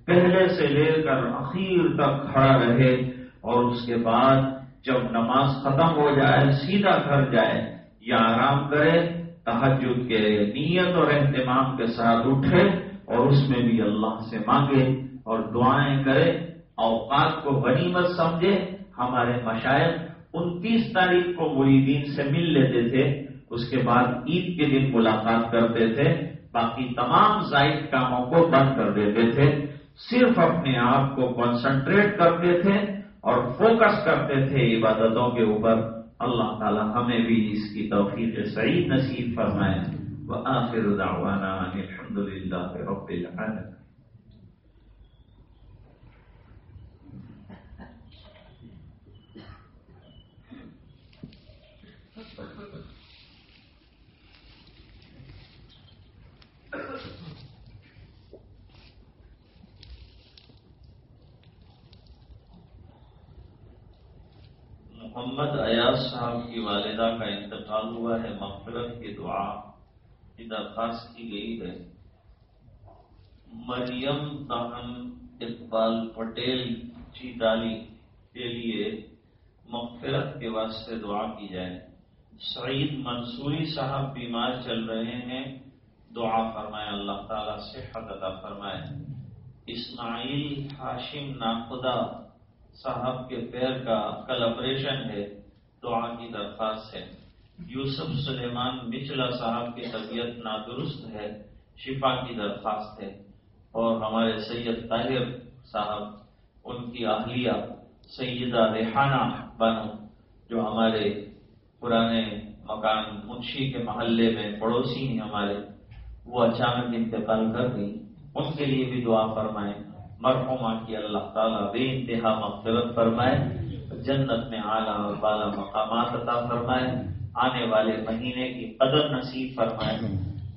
پہلے سے لے کر اخیر تک کھڑا رہے اور اس کے بعد جب نماز ختم ہو جائے، سیدھا گھر جائے، یا آرام کرے تحجد کے نیت اور اہتمام کے ساتھ اٹھے اور اس میں بھی اللہ سے مانگے اور دعائیں کرے، اوقات کو غنیمت سمجھے، ہمارے مشاعر انتیس تاریخ کو مریدین سے مل لیتے تھے، اس کے بعد عید کے دن ملاقات کرتے تھے باقی تمام زائد کاموں کو بند کر دیتے تھے، صرف اپنے آپ کو کنسنٹریٹ کرتے تھے اور فوکس کرتے تھے عبادتوں کے اوپر۔ اللہ تعالی ہمیں بھی اس کی توفیق صحیح نصیب فرمائے۔ وہ دعوانا الحمد للہ رب العالمين محمد ایاز صاحب کی والدہ کا انتقال ہوا ہے، مغفرت کی دعا کی درخواست کی گئی ہے۔ مریم تہن اقبال پٹیل جی ڈالی کے لیے مغفرت کے واسطے دعا کی جائے۔ سعید منصوری صاحب بیمار چل رہے ہیں۔ دعا فرمائے، اللہ تعالیٰ سے عطا فرمائے۔ اسماعیل ہاشم ناخدا صاحب کے پیر کا کل آپریشن ہے، دعا کی درخواست ہے۔ یوسف سلیمان بچلا صاحب کی طبیعت نادرست ہے، شفا کی درخواست ہے۔ اور ہمارے سید طاہر صاحب، ان کی اہلیہ سیدہ ریحانہ بنو جو ہمارے پرانے مکان منشی کے محلے میں پڑوسی ہیں ہمارے، وہ اچانک انتقال کر گئی ان کے لیے بھی دعا فرمائیں۔ مرحوما کی اللہ تعالیٰ بے انتہا مغفرت فرمائے، جنت میں اعلیٰ اور بالا مقامات عطا فرمائے، آنے والے مہینے کی قدر نصیب فرمائے،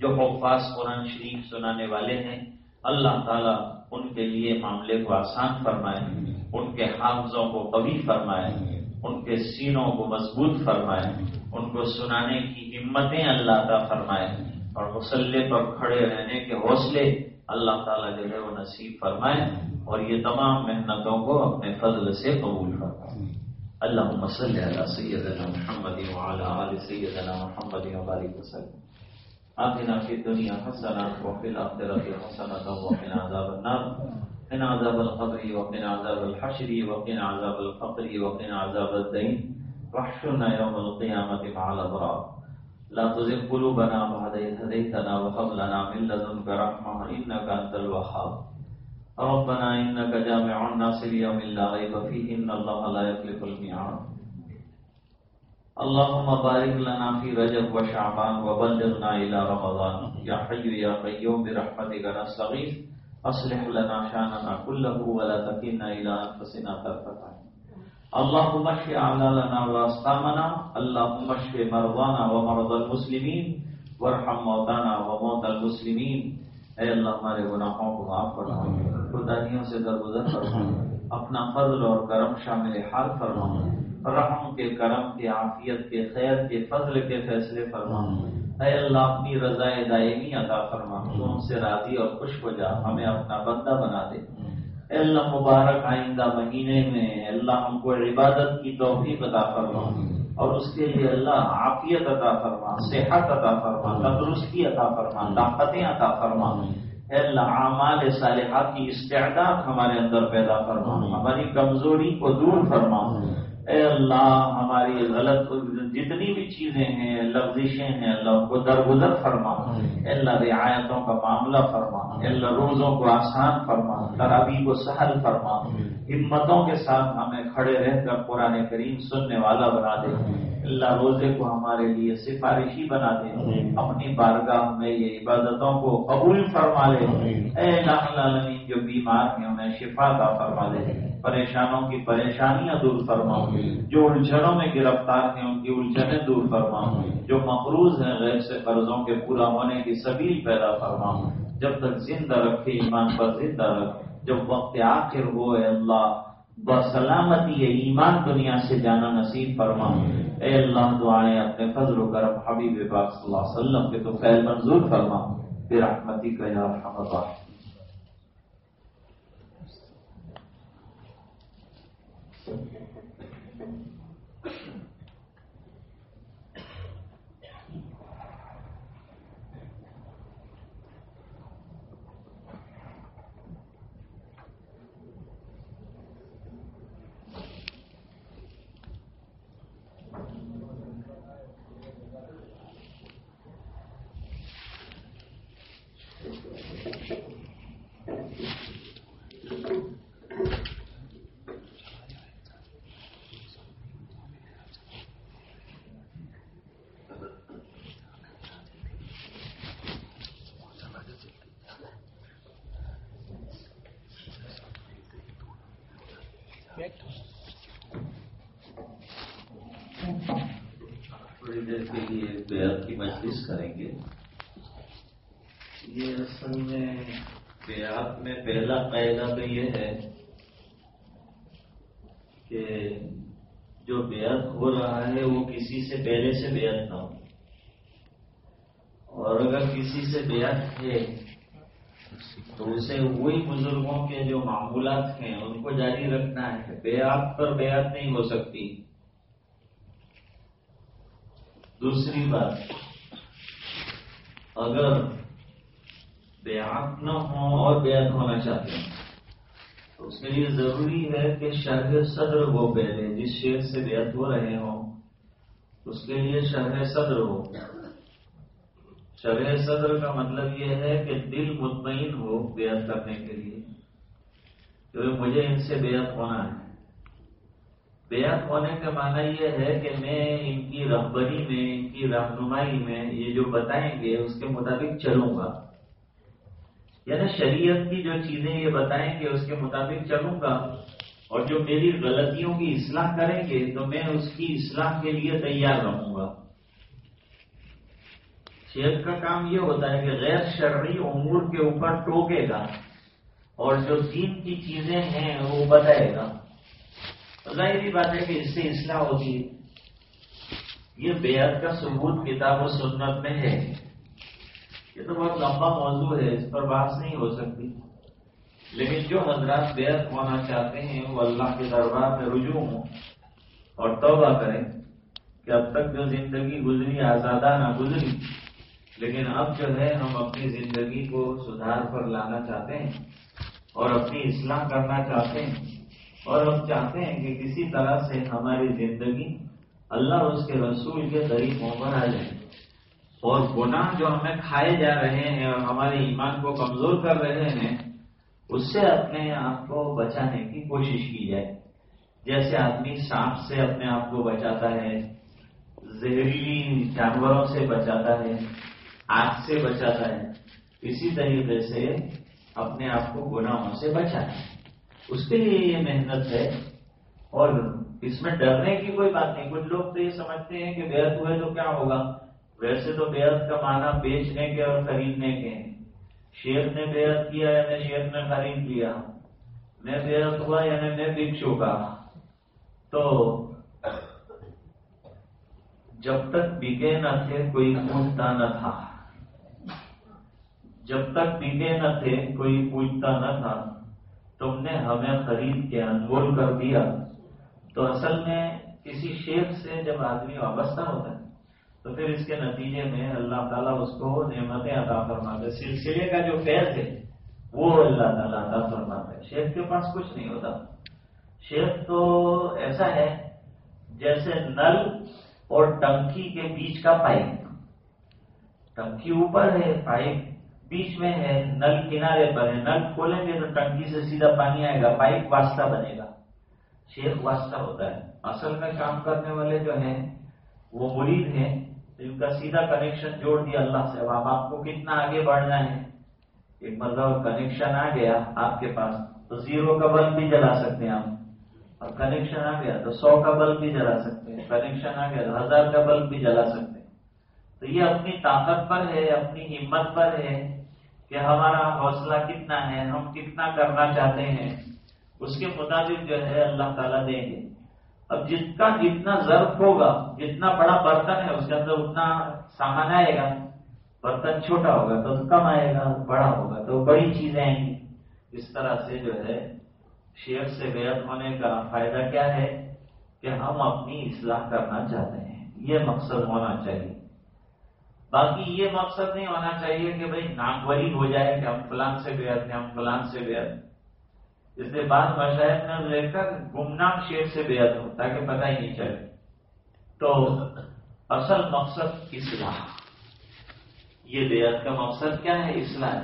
جو حفاظ قرآن شریف سنانے والے ہیں۔ اللہ تعالیٰ ان کے لیے معاملے کو آسان فرمائے، ان کے حافظوں کو قوی فرمائے، ان کے سینوں کو مضبوط فرمائے، ان کو سنانے کی ہمتیں اللہ عطا فرمائے اور مسلح پر کھڑے رہنے کے حوصلے اللہ تعالیٰ جو ہے وہ نصیب فرمائے اور یہ تمام محنتوں کو اپنے فضل سے قبول فرمائے۔ اللہ صلی علی سیدنا محمد وعلى آل سیدنا محمد وبارک وسلم۔ آتنا فی الدنیا حسنہ وفی الاخرۃ حسنہ وقنا عذاب النار۔ قنا عذاب القبر وقنا عذاب الحشر وقنا عذاب الفقر وقنا عذاب الدين واحشرنا يوم القيامة مع الأبرار لا تزغ قلوبنا بعد إذ هديتنا وهب لنا من لدنك رحمة إنك أنت الوهاب. ربنا إنك جامع الناس ليوم لا ريب فيه، إن الله لا يخلف الميعاد. اللهم بارك لنا في رجب وشعبان وبلغنا إلى رمضان. يا حي يا قيوم، برحمتك نستغيث. أصلح لنا شاننا كله ولا تكلنا إلى أنفسنا طرفة عين. اللهم اشف أعلالنا وأسقامنا اللهم اشف مرضانا ومرضى المسلمين وارحم موتانا وموتى المسلمين اے اللہ، ہمارے گناہوں کو معاف فرما۔ خدانیوں سے درگزر فرما۔ اپنا فضل اور کرم شامل حال فرما۔ رحم کے کرم کے، عافیت کے، خیر کے، فضل کے فیصلے فرما۔ اے اللہ، اپنی رضا دائمی عطا فرما۔ تو ہم سے راضی اور خوش ہو جا۔ ہمیں اپنا بندہ بنا دے۔ اے اللہ مبارک آئندہ مہینے میں اللہ ہم کو عبادت کی توفیق عطا فرما۔ اور اس کے لیے اللہ عافیت عطا فرما صحت عطا فرما تندرستی عطا فرما طاقتیں عطا فرما۔ اللہ اعمال صالحات کی استعداد ہمارے اندر پیدا فرما۔ ہماری کمزوری کو دور فرما۔ اے اللہ ہماری غلط جتنی بھی چیزیں ہیں لفزشیں ہیں اللہ کو درگزر فرما۔ اے اللہ رعایتوں کا معاملہ فرما۔ اے اللہ روزوں کو آسان فرما۔ ترابی کو سہل فرما۔ ہمتوں کے ساتھ ہمیں کھڑے رہ کر قرآن کریم سننے والا بنا دے۔ اللہ روزے کو ہمارے لیے سفارشی بنا دے۔ اپنی بارگاہ میں یہ عبادتوں کو قبول فرما لے۔ اے اللہ جو بیمار ہیں انہیں شفا کا فرما دے پریشانوں کی پریشانیاں دور فرما جو الجھنوں میں گرفتار ہیں ان کی الجھنیں دور فرما جو مقروض ہیں غیر سے قرضوں کے پورا ہونے کی سبیل پیدا فرما جب تک زندہ رکھے ایمان پر زندہ رکھ جب وقت آخر ہو اے اللہ بسلامتی ایمان دنیا سے جانا نصیب فرما اے اللہ دعائیں اپنے فضل و کرم حبیب پاک صلی اللہ علیہ وسلم کے تو خیر منظور فرما پھر رحمتی کا یا رحمت اللہ تھوڑی دیر کے لیے بیعت کی مجلس کریں گے۔ یہ اصل میں بیعت میں پہلا قاعدہ تو یہ ہے کہ جو بیعت ہو رہا ہے وہ کسی سے پہلے سے بیعت نہ ہو۔ اور اگر کسی سے بیعت ہے تو اسے وہی بزرگوں کے جو معمولات ہیں، ان کو جاری رکھنا ہے۔ بیعت پر بیعت نہیں ہو سکتی۔ دوسری بات، اگر بیعت نہ ہو اور بیعت ہونا چاہتے ہیں، تو اس کے لیے ضروری ہے کہ شرح صدر وہ پہلے جس شیر سے بیعت ہو رہے ہوں، اس کے لیے شرح صدر ہو۔ شرح صدر کا مطلب یہ ہے کہ دل مطمئن ہو بیعت کرنے کے لیے، کیونکہ مجھے ان سے بیعت ہونا ہے۔ بیعت ہونے کا معنی یہ ہے کہ میں ان کی رہبری میں، ان کی رہنمائی میں یہ جو بتائیں گے، اس کے مطابق چلوں گا۔ یعنی شریعت کی جو چیزیں یہ بتائیں گے، اس کے مطابق چلوں گا۔ اور جو میری غلطیوں کی اصلاح کریں گے، تو میں اس کی اصلاح کے لیے تیار رہوں گا۔ شیخ کا کام یہ ہوتا ہے کہ غیر شرعی امور کے اوپر ٹوکے گا اور جو دین کی چیزیں ہیں وہ بتائے گا۔ ظاہری بات ہے کہ اس سے اصلاح ہوتی ہے۔ یہ بیعت کا ثبوت کتاب و سنت میں ہے۔ یہ تو بہت لمبا موضوع ہے، اس پر بحث نہیں ہو سکتی۔ لیکن جو حضرات بیعت ہونا چاہتے ہیں، وہ اللہ کے دربار میں رجوع ہوں اور توبہ کریں کہ اب تک جو زندگی گزری آزادہ نہ گزری لیکن اب جو ہے ہم اپنی زندگی کو سدھار پر لانا چاہتے ہیں اور اپنی اصلاح کرنا چاہتے ہیں اور ہم چاہتے ہیں کہ کسی طرح سے ہماری زندگی اللہ اور اس کے رسول کے طریقوں پر آ جائے۔ اور گناہ جو ہمیں کھائے جا رہے ہیں اور ہمارے ایمان کو کمزور کر رہے ہیں، اس سے اپنے آپ کو بچانے کی کوشش کی جائے۔ جیسے آدمی سانپ سے اپنے آپ کو بچاتا ہے، زہریلی جانوروں سے بچاتا ہے آگ سے بچاتا ہے۔ اسی طریقے سے اپنے آپ کو گناہوں سے بچانا ہے۔ اس کے لیے یہ محنت ہے۔ اور اس میں ڈرنے کی کوئی بات نہیں۔ کچھ لوگ تو یہ سمجھتے ہیں کہ بیعت ہوئے تو کیا ہوگا؟ ویسے تو بیعت کا معنی بیچنے کے اور خریدنے کے ہیں۔ شیخ نے بیعت کیا یعنی شیخ نے خرید لیا؟ میں بیعت ہوا یعنی میں بک چکا۔ تو جب تک بکے نہ تھے، کوئی پوچھتا نہ تھا۔ جب تک بکے نہ تھے، کوئی پوچھتا نہ تھا۔ تم نے ہمیں خرید کے انمول کر دیا۔ تو اصل میں کسی شیخ سے جب آدمی وابستہ ہوتا ہے، تو پھر اس کے نتیجے میں اللہ تعالیٰ اس کو نعمتیں عطا فرماتے سلسلے کا جو فیض ہے، وہ اللہ تعالیٰ عطا فرماتا ہے شیخ کے پاس کچھ نہیں ہوتا۔ شیخ تو ایسا ہے جیسے نل اور ٹنکی کے بیچ کا پائپ۔ ٹنکی اوپر ہے، پائپ بیچ میں ہے، نل کنارے پر ہے۔ نل کھولیں گے تو ٹنکی سے سیدھا پانی آئے گا، پائپ واسطہ بنے گا۔ شیخ واسطہ ہوتا ہے۔ اصل میں کام کرنے والے جو ہیں، وہ مرید ہیں۔ ان کا سیدھا کنیکشن جوڑ دیا اللہ سے۔ اب آپ کو کتنا آگے بڑھنا ہے؟ ایک مطلب کنیکشن آ گیا آپ کے پاس، تو زیرو کا بلب بھی جلا سکتے ہیں آپ۔ اور کنیکشن آ گیا تو سو کا بلب بھی جلا سکتے ہیں۔ کنیکشن آ گیا تو ہزار کا بلب بھی جلا سکتے ہیں۔ تو یہ اپنی طاقت پر ہے، اپنی ہمت پر ہے۔ کہ ہمارا حوصلہ کتنا ہے، ہم کتنا کرنا چاہتے ہیں، اس کے مطابق جو ہے اللہ تعالیٰ دیں گے۔ اب جس کا جتنا ضرف ہوگا، جتنا بڑا برتن ہے، اس کے اندر اتنا سامان آئے گا۔ برتن چھوٹا ہوگا تو کم آئے گا، بڑا ہوگا تو بڑی چیزیں آئیں گی۔ اس طرح سے جو ہے شیخ سے بیعت ہونے کا فائدہ کیا ہے کہ ہم اپنی اصلاح کرنا چاہتے ہیں۔ یہ مقصد ہونا چاہیے۔ باقی یہ مقصد نہیں ہونا چاہیے کہ بھائی ناموری ہو جائے کہ ہم فلان سے گئے تھے، ہم فلان سے گئے اس لیے بعض مشاہد نے لے کر گمنام شیر سے بیعت ہو تاکہ پتہ ہی نہیں چلے۔ تو اصل مقصد اصلاح۔ یہ بیعت کا مقصد کیا ہے؟ اصلاح۔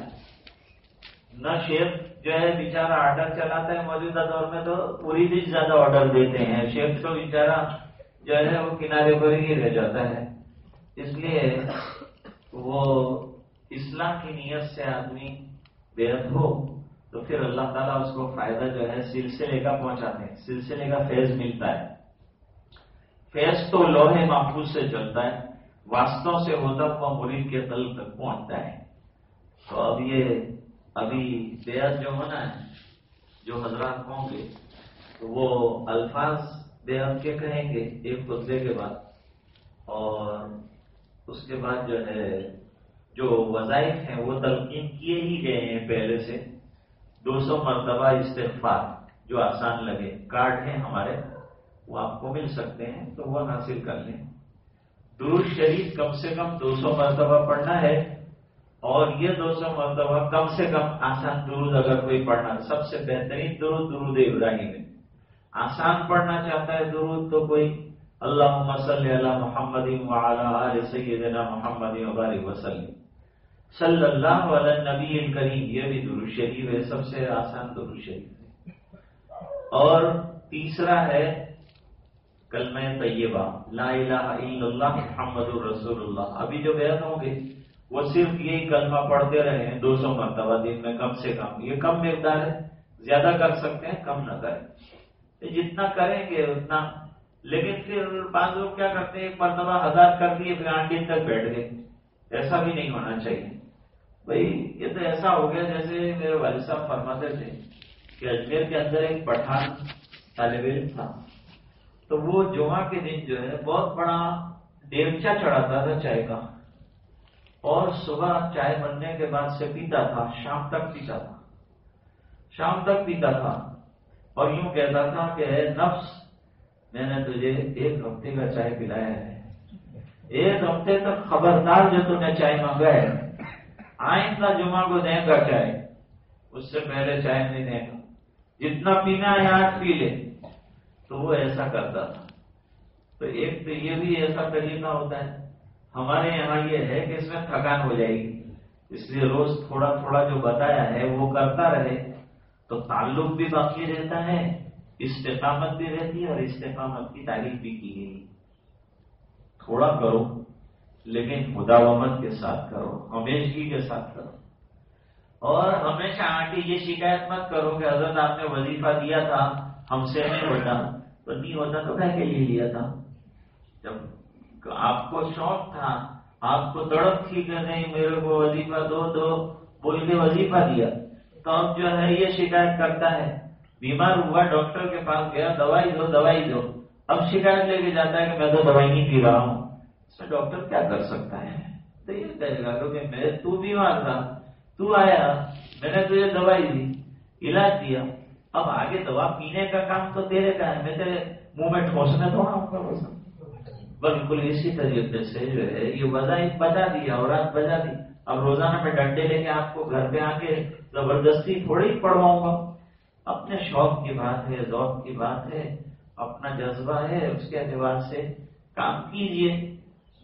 نہ شیخ جو ہے بیچارہ آرڈر چلاتا ہے موجودہ دور میں تو پوری بھی زیادہ آرڈر دیتے ہیں۔ شیخ تو بیچارہ جو ہے وہ کنارے پر ہی رہ جاتا ہے۔ اس لیے وہ اسلام کی نیت سے آدمی بےحد ہو، تو پھر اللہ تعالیٰ اس کو فائدہ جو ہے سلسلے کا پہنچاتے ہیں۔ سلسلے کا فیض ملتا ہے۔ فیض تو لوہے محفوظ سے چلتا ہے، واسطوں سے ہوتا ہوا مرید کے دل تک پہنچتا ہے۔ تو اب یہ ابھی بےحد جو ہونا ہے، جو حضرات ہوں گے، تو وہ الفاظ بےحد کے کہیں گے، ایک خطبے کے بعد۔ اور اس کے بعد جو ہے، جو وظائف ہیں، وہ تلقین کیے ہی گئے ہیں پہلے سے۔ دو سو مرتبہ استغفار، جو آسان لگے۔ کارڈ ہیں ہمارے، وہ آپ کو مل سکتے ہیں، تو وہ حاصل کر لیں۔ درود شریف کم سے کم دو سو مرتبہ پڑھنا ہے، اور یہ دو سو مرتبہ کم سے کم آسان درود اگر کوئی پڑھنا، سب سے بہترین درود درود ابراہیم ہے۔ آسان پڑھنا چاہتا ہے درود، تو کوئی اللہ صلی اللہ محمد آل سیدنا محمد وبارک وسلم. صلی اللہ علیہ نبی کریم یہ بھی درو شریف ہے، سب سے آسان درو شریف ہے۔ اور تیسرا ہے کلمہ طیبہ، لا الہ الا اللہ محمد الرسول اللہ ابھی جو بیان ہوں گے وہ صرف یہی کلمہ پڑھتے رہے ہیں، دو سو مرتبہ دن میں کم سے کم۔ یہ کم مقدار ہے، زیادہ کر سکتے ہیں، کم نہ کریں۔ جتنا کریں گے، اتنا لیکن پھر بعض لوگ کیا کرتے ہیں، ایک مرتبہ ہزار کر دیے، پھر آٹھ دن تک بیٹھ گئے۔ ایسا بھی نہیں ہونا چاہیے۔ بھائی، یہ تو ایسا ہو گیا جیسے میرے والد صاحب فرماتے تھے کہ اجمیر کے اندر ایک پٹھان طالب علم تھا۔ تو وہ جمعہ کے دن جو ہے، بہت بڑا ڈیمچا چڑھاتا تھا چائے کا۔ اور صبح چائے بننے کے بعد سے پیتا تھا، شام تک پیتا تھا۔ شام تک پیتا تھا۔ اور یوں کہتا تھا کہ اے نفس میں نے تجھے ایک ہفتے کا چائے پلایا ہے۔ ایک ہفتے تک خبردار جو تم نے چائے مانگا ہے۔ آئندہ جمعہ کو دیں گا چائے۔ اس سے پہلے چائے نہیں دیں گا۔ جتنا پینا ہے آج پی لے۔ تو وہ ایسا کرتا تھا۔ تو ایک تو یہ بھی ایسا طریقہ ہوتا ہے۔ ہمارے یہاں یہ ہے کہ اس میں تھکان ہو جائے گی۔ اس لیے روز تھوڑا تھوڑا جو بتایا ہے وہ کرتا رہے۔ تو تعلق بھی باقی رہتا ہے۔ استقامت بھی رہتی ہے اور استقامت کی تعریف بھی کی گئی تھوڑا کرو، لیکن مداومت کے ساتھ کرو، ہمیشگی کے ساتھ کرو۔ اور ہمیشہ آگے یہ شکایت مت کرو کہ حضرت آپ نے وظیفہ دیا تھا، ہم سے نہیں ہوتا۔ تو نہیں ہوتا تو کے لیے لیا تھا۔ جب آپ کو شوق تھا، آپ کو تڑپ تھی کہ نہیں، میرے کو وظیفہ دو دو بول کے وظیفہ دیا۔ تو اب جو ہے یہ شکایت کرتا ہے۔ بیمار ہوا، ڈاکٹر کے پاس گیا، دوائی دو دوائی دو۔ اب شکایت لے کے جاتا ہے کہ میں تو دوائی نہیں پی رہا ہوں۔ اس میں ڈاکٹر کیا کر سکتا ہے؟ تو یہ کہے گا کیونکہ میں تو بیمار تھا، تو آیا، میں نے تجھے دوائی دی، علاج دیا۔ اب آگے دوا پینے کا کام تو تیرے کا ہے، میں تیرے منہ میں ٹھوسنے تھوڑا ہوں گا بالکل اسی طریقے سے جو ہے، یہ وضاحت بجا دی اور بجا دی۔ اب روزانہ میں ڈنڈے لے کے آپ کو گھر پہ آ کے زبردستی تھوڑی پڑھواؤں گا۔ اپنے شوق کی بات ہے، ذوق کی بات ہے، اپنا جذبہ ہے، اس کے اعتبار سے کام کیجیے۔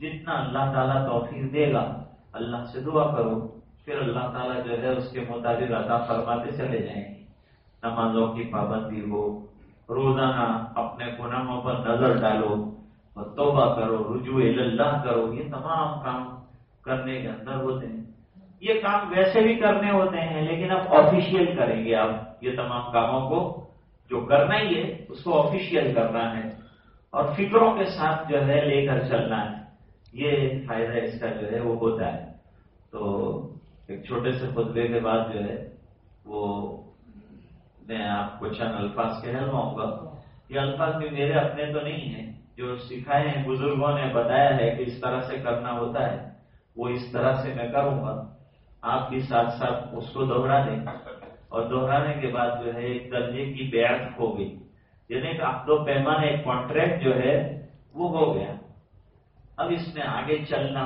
جتنا اللہ تعالیٰ توفیق دے گا، اللہ سے دعا کرو، پھر اللہ تعالیٰ جو ہے اس کے مطابق عطا فرماتے چلے جائیں گے۔ نمازوں کی پابندی ہو، روزانہ اپنے گناہوں پر نظر ڈالو، اور توبہ کرو، رجوع اللہ کرو، یہ تمام کام کرنے کے اندر ہوتے ہیں۔ یہ کام ویسے بھی کرنے ہوتے ہیں، لیکن اب آفیشیل کریں گے۔ آپ یہ تمام کاموں کو جو کرنا ہی ہے، اس کو آفیشیل کرنا ہے۔ اور فکروں کے ساتھ جو ہے، لے کر چلنا ہے۔ یہ فائدہ اس کا جو ہے، وہ ہوتا ہے۔ تو ایک چھوٹے سے خطبے کے بعد جو ہے، وہ میں آپ کو چند الفاظ کہلواؤں گا۔ یہ الفاظ بھی میرے اپنے تو نہیں ہیں۔ جو سکھائے ہیں، بزرگوں نے بتایا ہے کہ اس طرح سے کرنا ہوتا ہے، وہ اس طرح سے میں کروں گا۔ آپ بھی ساتھ ساتھ اس کو دوہرا دیں۔ اور دوہرانے کے بعد جو ہے ایک درجے کی بیعت ہو گئی۔ یعنی کہ آپ دو پیمانے ایک کانٹریکٹ جو ہے وہ ہو گیا۔ اب اس میں آگے چلنا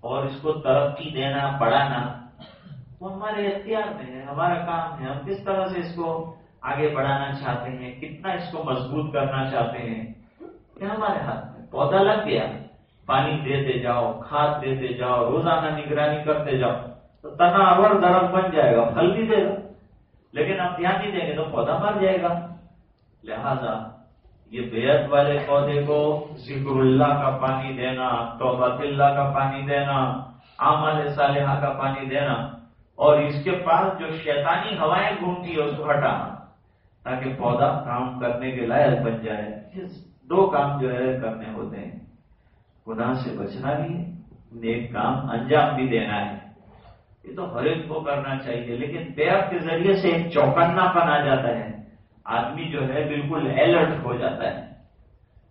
اور اس کو ترقی دینا، بڑھانا، وہ ہمارے اختیار میں ہے، ہمارا کام ہے۔ ہم کس طرح سے اس کو آگے بڑھانا چاہتے ہیں؟ کتنا اس کو مضبوط کرنا چاہتے ہیں؟ یہ ہمارے ہاتھ میں۔ پودا لگ گیا۔ پانی دیتے جاؤ، کھاد دیتے جاؤ، روزانہ نگرانی کرتے جاؤ۔ تو تنا اور درخت بن جائے گا، پھل بھی دے گا۔ لیکن آپ دھیان نہیں دیں گے تو پودا مر جائے گا۔ لہذا یہ بیعت والے پودے کو ذکر اللہ کا پانی دینا، توبت اللہ کا پانی دینا عمل صالحہ کا پانی دینا، اور اس کے پاس جو شیطانی ہوائیں گھومتی ہے اس کو ہٹانا۔ تاکہ پودا کام کرنے کے لائق بن جائے۔ دو کام جو ہے، کرنے ہوتے ہیں۔ گناہ سے بچنا بھی نیک کام انجام بھی دینا ہے۔ یہ تو ہر ایک کو کرنا چاہیے، لیکن بیعت کے ذریعے سے ایک چوکنا پن آ جاتا ہے۔ آدمی جو ہے بالکل الرٹ ہو جاتا ہے۔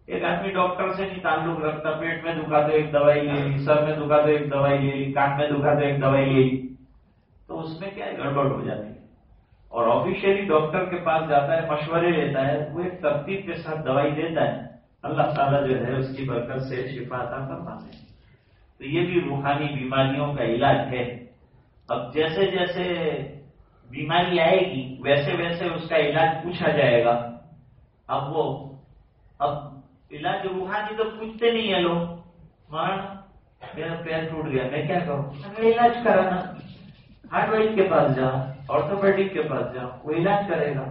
ایک آدمی ڈاکٹر سے نہیں تعلق رکھتا، پیٹ میں دکھا تو ایک دوائی لے لی، سر میں دکھا تو ایک دوائی لے لی، کان میں دکھا تو ایک دوائی لے لی۔ تو اس میں کیا گڑبڑ ہو جاتی ہے۔ اور آفیشیلی ڈاکٹر کے پاس جاتا ہے، مشورے لیتا ہے، وہ ایک ترتیب کے ساتھ دوائی دیتا ہے۔ اللہ تعالیٰ جو ہے، اس کی برکت سے شفا عطا کرواتے ہیں۔ تو یہ بھی روحانی بیماریوں کا علاج ہے۔ اب جیسے جیسے بیماری آئے گی، ویسے ویسے اس کا علاج پوچھا جائے گا۔ اب وہ، اب علاج روحانی تو پوچھتے نہیں ہیں لوگ۔ مولانا میرا پیر ٹوٹ گیا، میں کیا کروں؟ علاج کرانا ہارٹ وائٹ کے پاس جا، آرتھوپیڈک کے پاس جا، وہ علاج کرے گا۔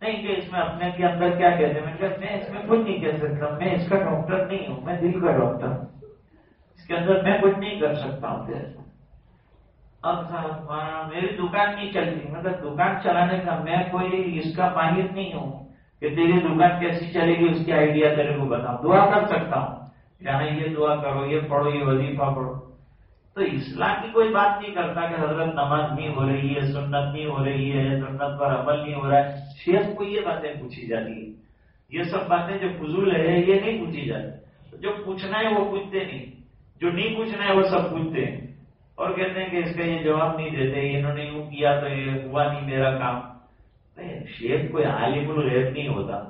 نہیں کہ اس میں اپنے کے اندر کیا کہتے ہیں؟ میں اس میں کچھ نہیں کہہ سکتا۔ میں اس کا ڈاکٹر نہیں ہوں، میں دل کا ڈاکٹر ہوں۔ اس کے اندر میں کچھ نہیں کر سکتا ہوں۔ اب میری دکان نہیں چلتی مطلب دکان چلانے کا میں کوئی اس کا ماہر نہیں ہوں کہ تیری دکان کیسی چلے گی، اس کی آئیڈیا تیرے کو بتاؤں۔ دعا کر سکتا ہوں۔ جانا، یہ دعا کرو، یہ پڑھو، یہ وظیفہ پڑھو۔ تو اسلام کی کوئی بات نہیں کرتا کہ حضرت نماز نہیں ہو رہی ہے، سنت نہیں ہو رہی ہے، سنت پر عمل نہیں ہو رہا ہے۔ شیخ کو یہ باتیں پوچھی جاتی ہے یہ سب باتیں جو فضول ہے، یہ نہیں پوچھی جاتی۔ جو پوچھنا ہے وہ پوچھتے نہیں۔ جو نہیں پوچھنا ہے وہ سب پوچھتے ہیں۔ اور کہتے ہیں کہ اس کا یہ جواب نہیں دیتے انہوں نے یوں کیا تو یہ ہوا نہیں میرا کام۔ شیخ کوئی عالم الغیب نہیں ہوتا۔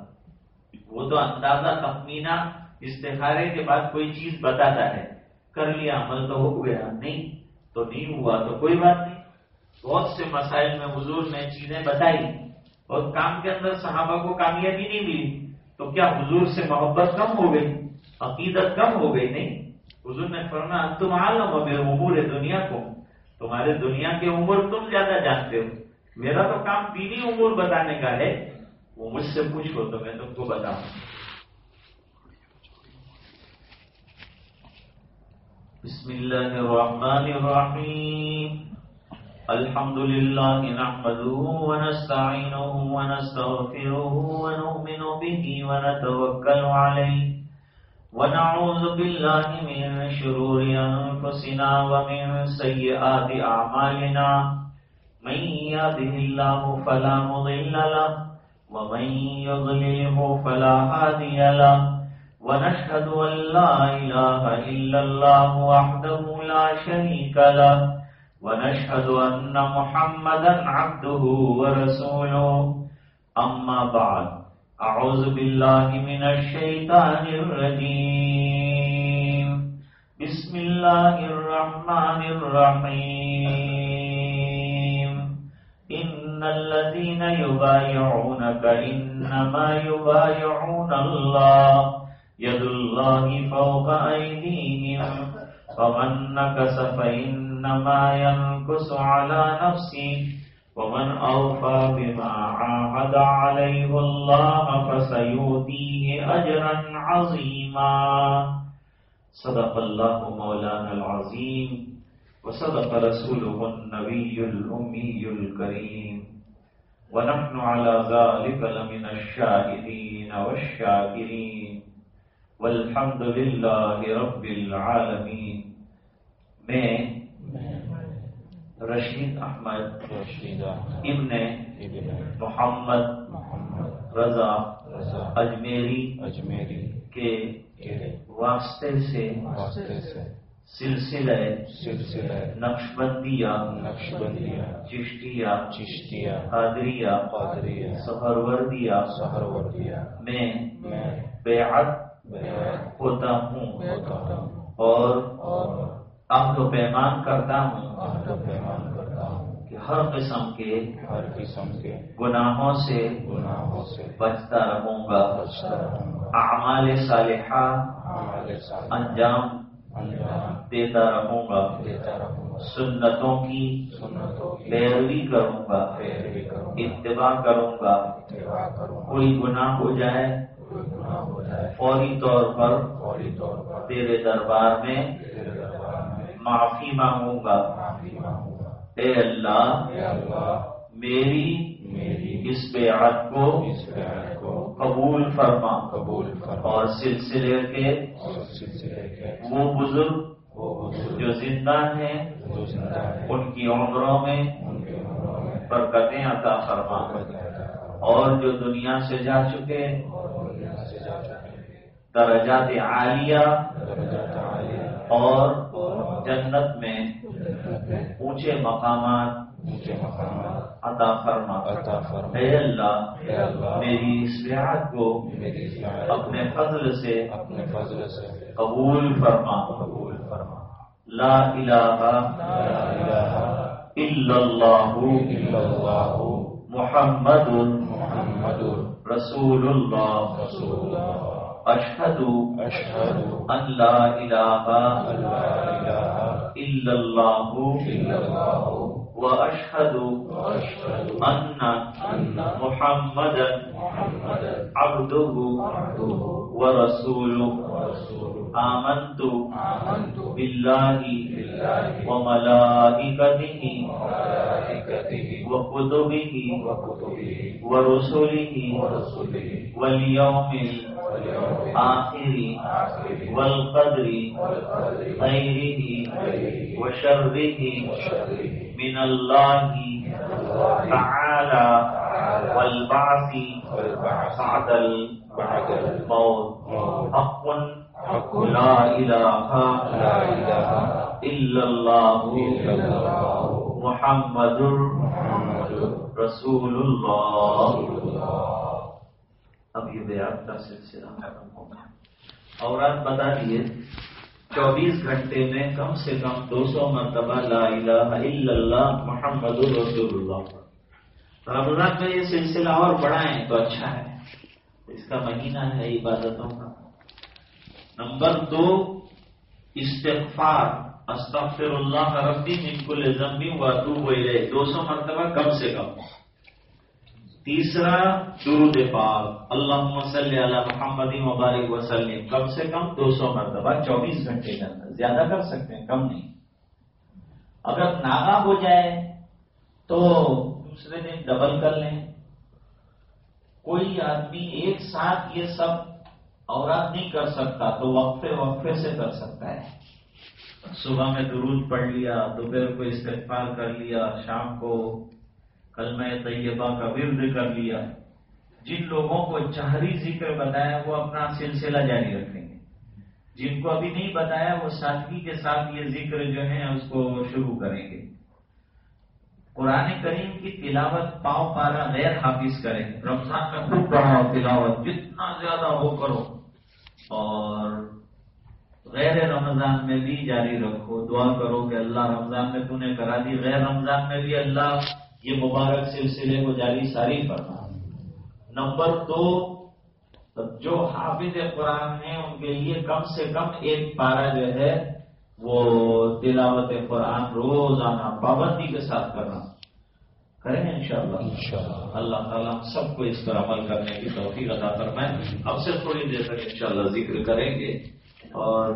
وہ تو اندازہ تخمینہ استخارے کے بعد کوئی چیز بتاتا ہے۔ کر لیا، عمل تو ہو گیا۔ نہیں، تو نہیں ہوا تو کوئی بات نہیں۔ بہت سے مسائل میں حضور نے چیزیں بتائی اور کام کے اندر صحابہ کو کامیابی نہیں ملی۔ تو کیا حضور سے محبت کم ہو گئی؟ عقیدت کم ہو گئی؟ نہیں۔ حضور نے فرما تم عالم ہو، میرے امور دنیا کو۔ تمہارے دنیا کے عمر تم زیادہ جانتے ہو۔ میرا تو کام دینی امور بتانے کا ہے۔ وہ مجھ سے پوچھو تو میں تم کو بتاؤں۔ بسم اللہ الرحمن الرحیم۔ الحمد لله نحمده ونستعينه ونستغفره ونؤمن به ونتوكل عليه ونعوذ بالله من شرور أنفسنا ومن سيئات أعمالنا. من يهده الله فلا مضل له، ومن يضلله فلا هادي له. ونشهد أن لا إله إلا الله وحده لا شريك له. ونشهد أن محمدا عبده ورسوله. أما بعد أعوذ بالله من الشيطان الرجيم. بسم الله الرحمن الرحيم. إن الذين يبايعونك إنما يبايعون الله. يد الله فوق أيديهم. فمن نكس فإن إنما ينكس على نفسه. ومن أوفى بما عاهد عليه الله فسيؤتيه أجرا عظيما. صدق الله مولانا العظيم وصدق رسوله النبي الأمي الكريم. ونحن على ذلك لمن الشاهدين والشاكرين. والحمد لله رب العالمين. میں رشید احمد ابن محمد رضا اجمیری اجمیری کے واسطے سے سلسلہ سلسلہ نقش بندیا نقش بندیا چشتیا چشتیا قادریا قادریا سفر وردیا سہر وردیا میں میں بیعت ہوتا ہوں ہوتا ہوں اور اور عہد و پیمان کرتا ہوں۔ عہد و پیمان کرتا ہوں۔ کہ ہر قسم کے ہر قسم کے گناہوں سے گناہوں سے بچتا رہوں گا۔ اعمال صالحہ انجام دیتا رہوں گا۔ دیتا رہوں گا۔ سنتوں کی سنتوں کی پیروی کروں گا۔ پیروی کروں گا۔ اتباع کروں گا۔ اتباع کروں گا۔ کوئی گناہ ہو جائے کوئی گناہ ہو جائے۔ فوری طور پر فوری طور پر تیرے دربار میں تیرے دربار میں معافی مانگوں گا۔ اے اللہ میری اس بیعت کو قبول فرما۔ قبول اور سلسلے کے وہ بزرگ جو زندہ ہیں ان کی عمروں میں برکتیں عطا فرما۔ اور جو دنیا سے جا چکے درجات عالیہ۔ اور جنت میں اونچے مقامات عطا فرما۔ عطا فرما۔ اے اللہ اے اللہ میری اس بیعت کو میری اپنے فضل سے اپنے فضل سے قبول فرما۔ قبول فرما۔ لا الہ لا الہ الا اللہ الا اللہ محمد محمد رسول اللہ۔ رسول اللہ۔ اشہد ان لا الہ الا اللہ واشہد ان محمدا عبده ورسوله. آمنت بالله بالله وملائكته وكتبه وكتبه ورسله واليوم الآخر الآخر والقدر والقدر خيره خيره وشره من الله تعالى والبعث بعد الموت. حق لا الہ إله الا اللہ إلا الله. محمد رسول اللہ رسول الله. اب یہ بیعت کا سلسلہ ختم ہو گیا اور آج بتا دیے، چوبیس گھنٹے میں کم سے کم دو سو مرتبہ لا الہ الا اللہ محمد رسول اللہ۔ رمضان میں یہ سلسلہ اور بڑھائیں تو اچھا ہے۔ اس کا مہینہ ہے عبادتوں کا۔ نمبر دو، استغفار۔ استغفر اللہ ربی من کل ذنبی و اتوب الیہ۔ دو سو مرتبہ کم سے کم۔ تیسرا، درود پاک۔ اللہ صلی علی محمد مبارک وسلم۔ کم سے کم دو سو مرتبہ، چوبیس گھنٹے کے اندر۔ زیادہ کر سکتے ہیں، کم نہیں۔ اگر ناگا ہو جائے، تو دوسرے دن ڈبل کر لیں۔ کوئی آدمی ایک ساتھ یہ سب اورات نہیں کر سکتا، تو وقفے وقفے سے کر سکتا ہے۔ صبح میں درود پڑھ لیا، دوپہر کو استغفار کر لیا، شام کو کلمہ طیبہ کا ورد کر لیا جن لوگوں کو چہری ذکر بتایا وہ اپنا سلسلہ جاری رکھیں گے۔ جن کو ابھی نہیں بتایا وہ سادگی کے ساتھ یہ ذکر جو ہے اس کو شروع کریں گے۔ قرآن کریم کی تلاوت پاؤ پارا غیر حافظ کریں۔ رمضان میں خوب پڑھاؤ تلاوت، جتنا زیادہ ہو کرو۔ اور غیر رمضان میں بھی جاری رکھو۔ دعا کرو کہ اللہ رمضان میں تو نے کرا دی، غیر رمضان میں بھی اللہ یہ مبارک سلسلے کو جاری ساری کرنا نمبر دو جو حافظ قرآن ہیں ان کے لیے کم سے کم ایک پارا جو ہے وہ تلاوت قرآن روزانہ پابندی کے ساتھ کرنا۔ کریں گے انشاءاللہ؟ انشاءاللہ۔ اللہ تعالیٰ ہم سب کو اس پر عمل کرنے کی توفیق عطا فرمائے۔ اب سے تھوڑی دیر تک انشاءاللہ ذکر کریں گے۔ اور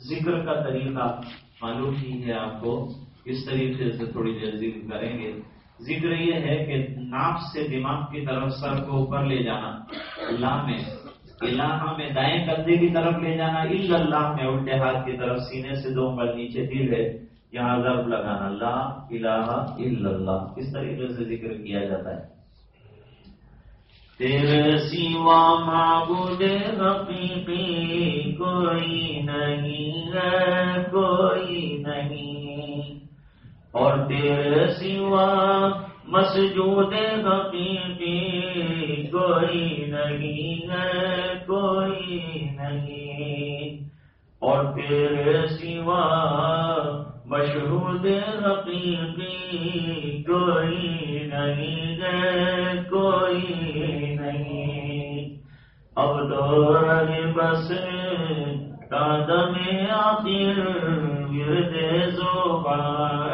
ذکر کا طریقہ معلوم ہی ہے آپ کو۔ اس طریقے سے تھوڑی دیر ذکر کریں گے۔ ذکر یہ ہے کہ ناف سے دماغ کی طرف سر کو اوپر لے جانا، اللہ میں الہ ہاں میں دائیں کندھے کی طرف لے جانا اللہ میں الٹے ہاتھ کی طرف سینے سے دو انگل نیچے دل ہے، یہاں ضرب لگانا، لا الہ الا اللہ اس طریقے سے ذکر کیا جاتا ہے؟ تیرے سوا معبود حقیقی کوئی نہیں ہے، کوئی نہیں اور تیرے سوا مسجود حقیقی کوئی نہیں ہے، کوئی نہیں۔ اور تیرے سوا مشہود حقیقی کوئی نہیں ہے، کوئی نہیں۔ اب تو بس دادم آخر ورد زبان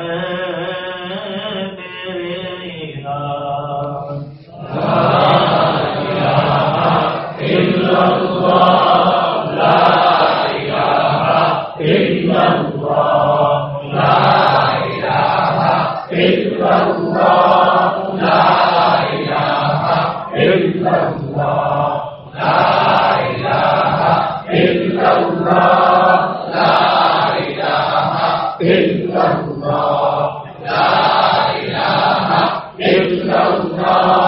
اللہ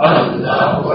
اللہ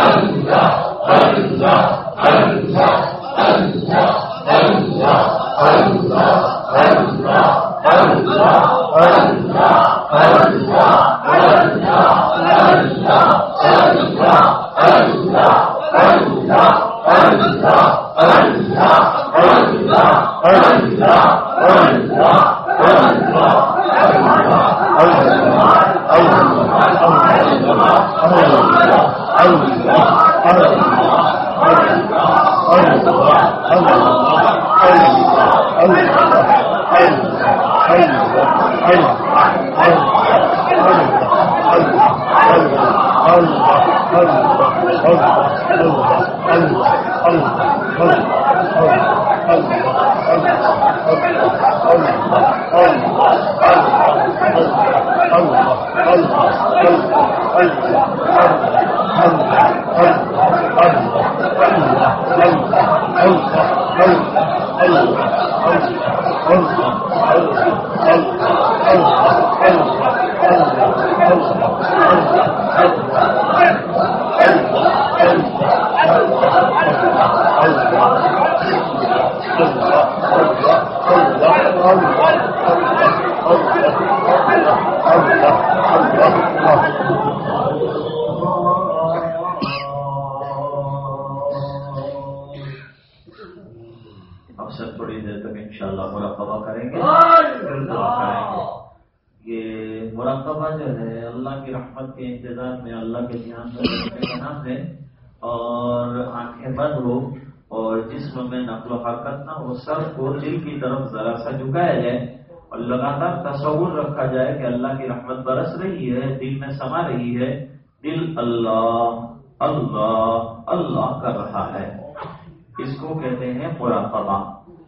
الله الله الله الله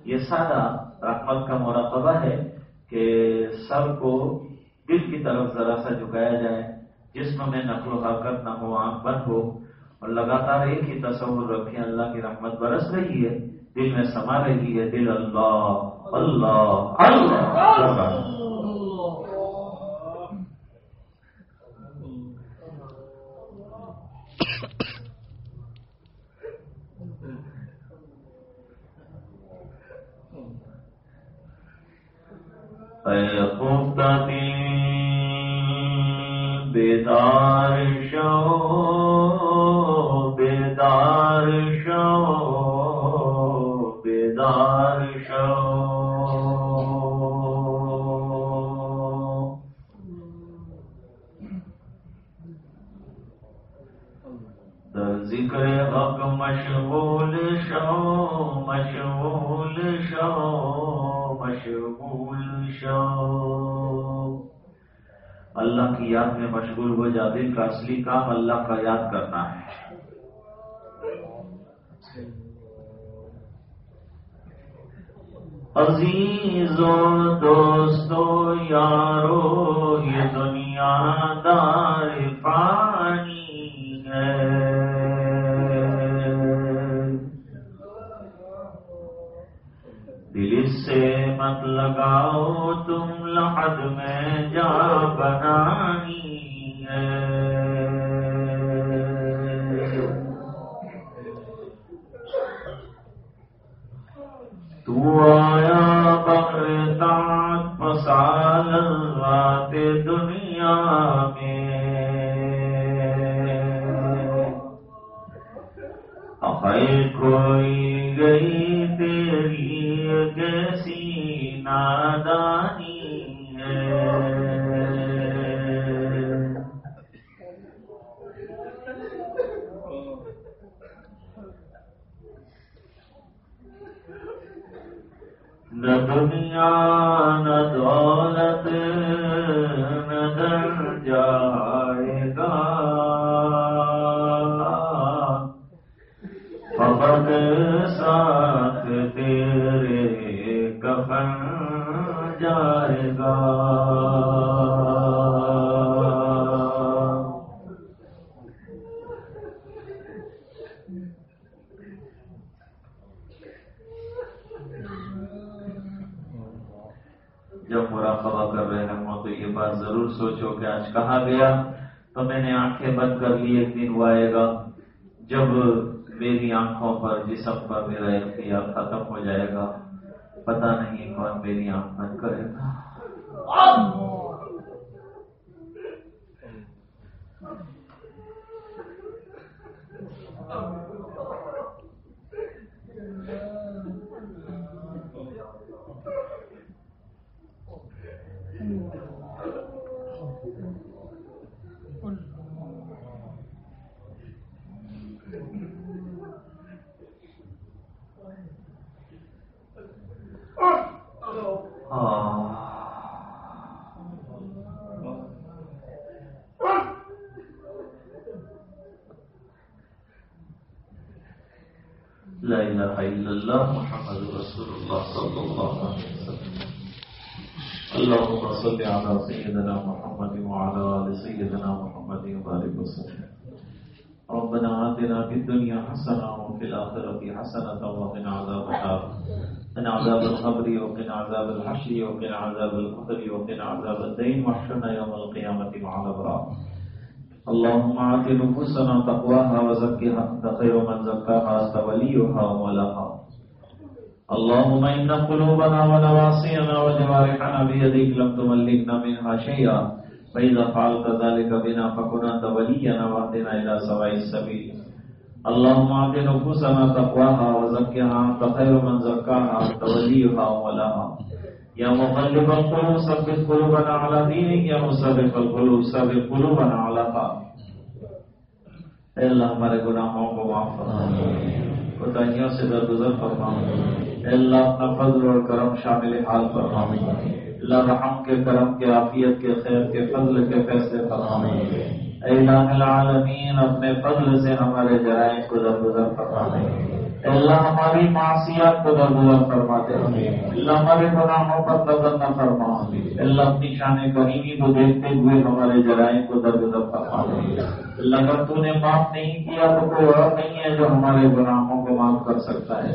یہ سادہ رحمت کا مراقبہ ہے کہ سر کو دل کی طرف ذرا سا جھکایا جائے جسم میں نقل و حرکت نہ ہو آنکھ بند ہو اور لگاتار ایک ہی تصور رکھے اللہ کی رحمت برس رہی ہے دل میں سما رہی ہے دل اللہ اللہ اللہ اے بیدار شو۔ مشغول ہو جاتے دل کا اصلی کام اللہ کا یاد کرنا ہے۔ عزیزوں پر میرا اختیار ختم ہو جائے گا۔ پتہ نہیں کون میری آنکھ بند کرے گا۔ لا إله إلا الله محمد رسول الله صلى الله عليه وسلم. اللهم صل على سيدنا محمد وعلى آل سيدنا محمد وبارك وسلم. ربنا آتنا في الدنيا حسنة وفي الآخرة حسنة وقنا عذاب النار. من عذاب القبر وقنا عذاب الحشر وقنا عذاب القبر وقنا عذاب الدين. واحشرنا يوم القيامة مع الأبرار. اللهم آت نفوسنا تقواها وزكها أنت خير من زكاها أنت وليها ومولاها اللهم إن قلوبنا ونواصينا وجوارحنا بيديك لم تملكنا منها شيئا فإذا فعلت ذلك بنا فكن أنت ولينا واهدنا إلى سواء السبيل اللهم آت نفوسنا تقواها وزكها أنت خير من زكاها أنت وليها ومولاها يا مقلب القلوب ثبت قلوبنا على دينك يا مصرف القلوب ثبت قلوبنا على طاعتك. اے اللہ ہمارے گناہوں کو معاف فرما۔ کوتاہیوں سے درگزر فرما۔ اے اللہ اپنا فضل اور کرم شامل حال فرما اللہ رحم کے کرم کے عافیت کے خیر کے فضل کے فیصلے فرما اے الہ العالمین اپنے فضل سے ہمارے جرائم کو درگزر فرما۔ اللہ ہماری معاشیات کو درگزر فرما دے اللہ ہمارے گناہوں پر نظر نہ فرما اللہ اپنی شان کریمی کو دیکھتے ہوئے ہمارے جرائم کو درگزر فرما۔ دے اللہ اگر تو نے معاف نہیں کیا تو کوئی اور نہیں ہے جو ہمارے گناہوں کو معاف کر سکتا ہے۔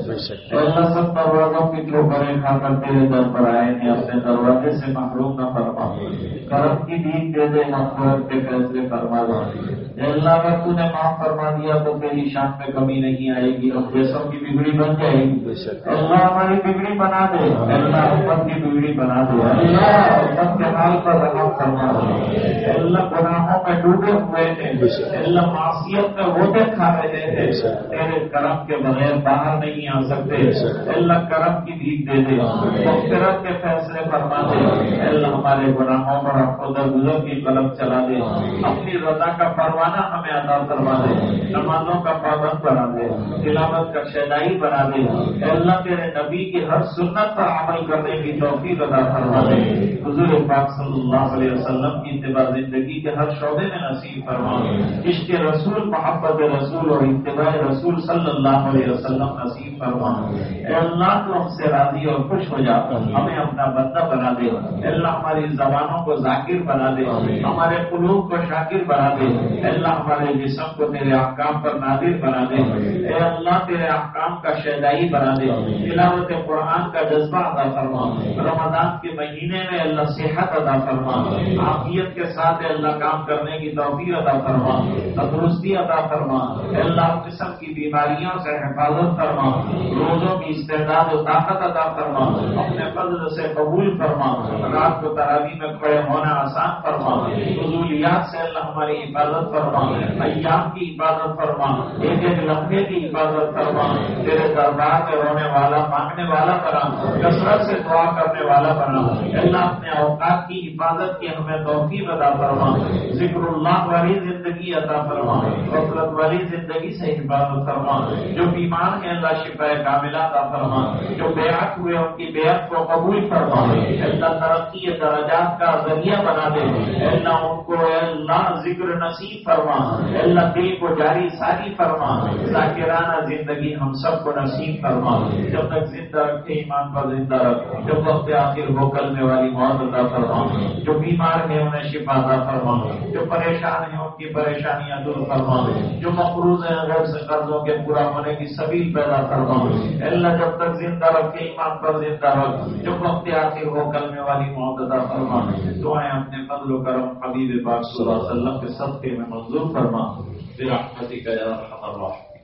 اللہ سب دروازوں کی ٹھوکریں کھا کر تیرے در پر آئے ہیں اپنے دروازے سے محروم نہ فرما۔ کرم کی دین دے دے مغفرت کے فیصلے فرما۔ دے اللہ اگر تو نے معاف فرما دیا تو تیری شان میں کمی نہیں آئے گی اب جیسوں کی بگڑی بن جائے گی۔ اللہ ہماری بگڑی بنا دے۔ اللہ امت کی بگڑی بنا دے۔ اللہ امت کے حال پر رحم فرما دے۔ اللہ گناہوں میں ڈوبے ہوئے اے اللہ معصیت میں ہوتے کھا رہے ہیں تیرے کرم کے بغیر باہر نہیں آ سکتے۔ اللہ کرم کی بھیک دے دے۔ مغفرت کے فیصلے فرما دے۔ اللہ ہمارے گناہوں پر ادھر گزر کی قلم چلا دے۔ اپنی رضا کا پروانہ ہمیں ادا کروا دے۔ نمازوں کا پابند بنا دے۔ تلاوت کا شیدائی بنا دے اے اللہ تیرے نبی کی ہر سنت پر عمل کرنے کی توفیق ادا فرما دے حضور پاک صلی اللہ علیہ وسلم کی اتباع زندگی کے ہر شعبے میں نصیب فرما عشق رسول، محبت رسول اور اتباع رسول صلی اللہ علیہ وسلم نصیب فرما اے اللہ، تو ہم سے راضی اور خوش ہو جا۔ ہمیں اپنا بندہ بنا دے۔ اے اللہ، ہماری زبانوں کو ذاکر بنا دے۔ ہمارے قلوب کو شاکر بنا دے۔ اے اللہ، ہمارے جسم کو تیرے احکام پر نادر بنا دے۔ اے اللہ، تیرے احکام کا شیدائی بنا دے۔ تلاوت قرآن کا جذبہ ادا فرما۔ رمضان کے مہینے میں اللہ صحت ادا فرما۔ عافیت کے ساتھ اللہ کام کرنے کی توفیق ادا فرما۔ تندرستی عطا فرما۔ اللہ قسم کی بیماریوں سے حفاظت فرما۔ روزوں کی استعداد و طاقت عطا فرما۔ اپنے فضل سے قبول فرما۔ رات کو تراوی میں کھڑے ہونا آسان فرما۔ فضولیات سے اللہ ہماری حفاظت فرما۔ ایام کی حفاظت فرما۔ ایک ایک لمحے کی حفاظت فرما۔ تیرے دربار میں رونے والا، مانگنے والا بنا کثرت سے دعا کرنے والا بنا اللہ اپنے اوقات کی حفاظت کی ہمیں توفیق ادا فرما۔ ذکر اللہ والی زندگی عطا فرما۔ غفلت والی زندگی سے حفاظت فرما۔ جو بیمار ہیں، اللہ شفا کاملہ عطا فرما۔ جو بیعت ہوئے، ان کی بیعت کو قبول فرما۔ اللہ ترقی درجات کا ذریعہ بنا دے۔ اللہ ان کو اللہ ذکر نصیب فرما۔ اللہ دل کو جاری ساری فرما۔ ذاکرانہ زندگی ہم سب کو نصیب فرما جب تک زندہ رکھے ایمان پر زندہ رکھ۔ جب وقت آخر ہو کلنے والی موت عطا فرما۔ جو بیمار ہیں انہیں شفا عطا فرما۔ جو پریشان ہیں، ان کی پریشانیاں دور فرما۔ جو مقروض ہیں غیر سے قرضوں کے پورا ہونے کی سبیل پیدا فرما۔ اللہ جب تک زندہ رکھے، ایمان پر زندہ رکھ۔ جو وقت آخر ہو کلنے والی موت عطا فرما۔ دعائیں اپنے فضل و کرم حبیب پاک صلی اللہ علیہ وسلم کے صدقے میں منظور فرما۔ برحمتک یا ارحم الراحمین۔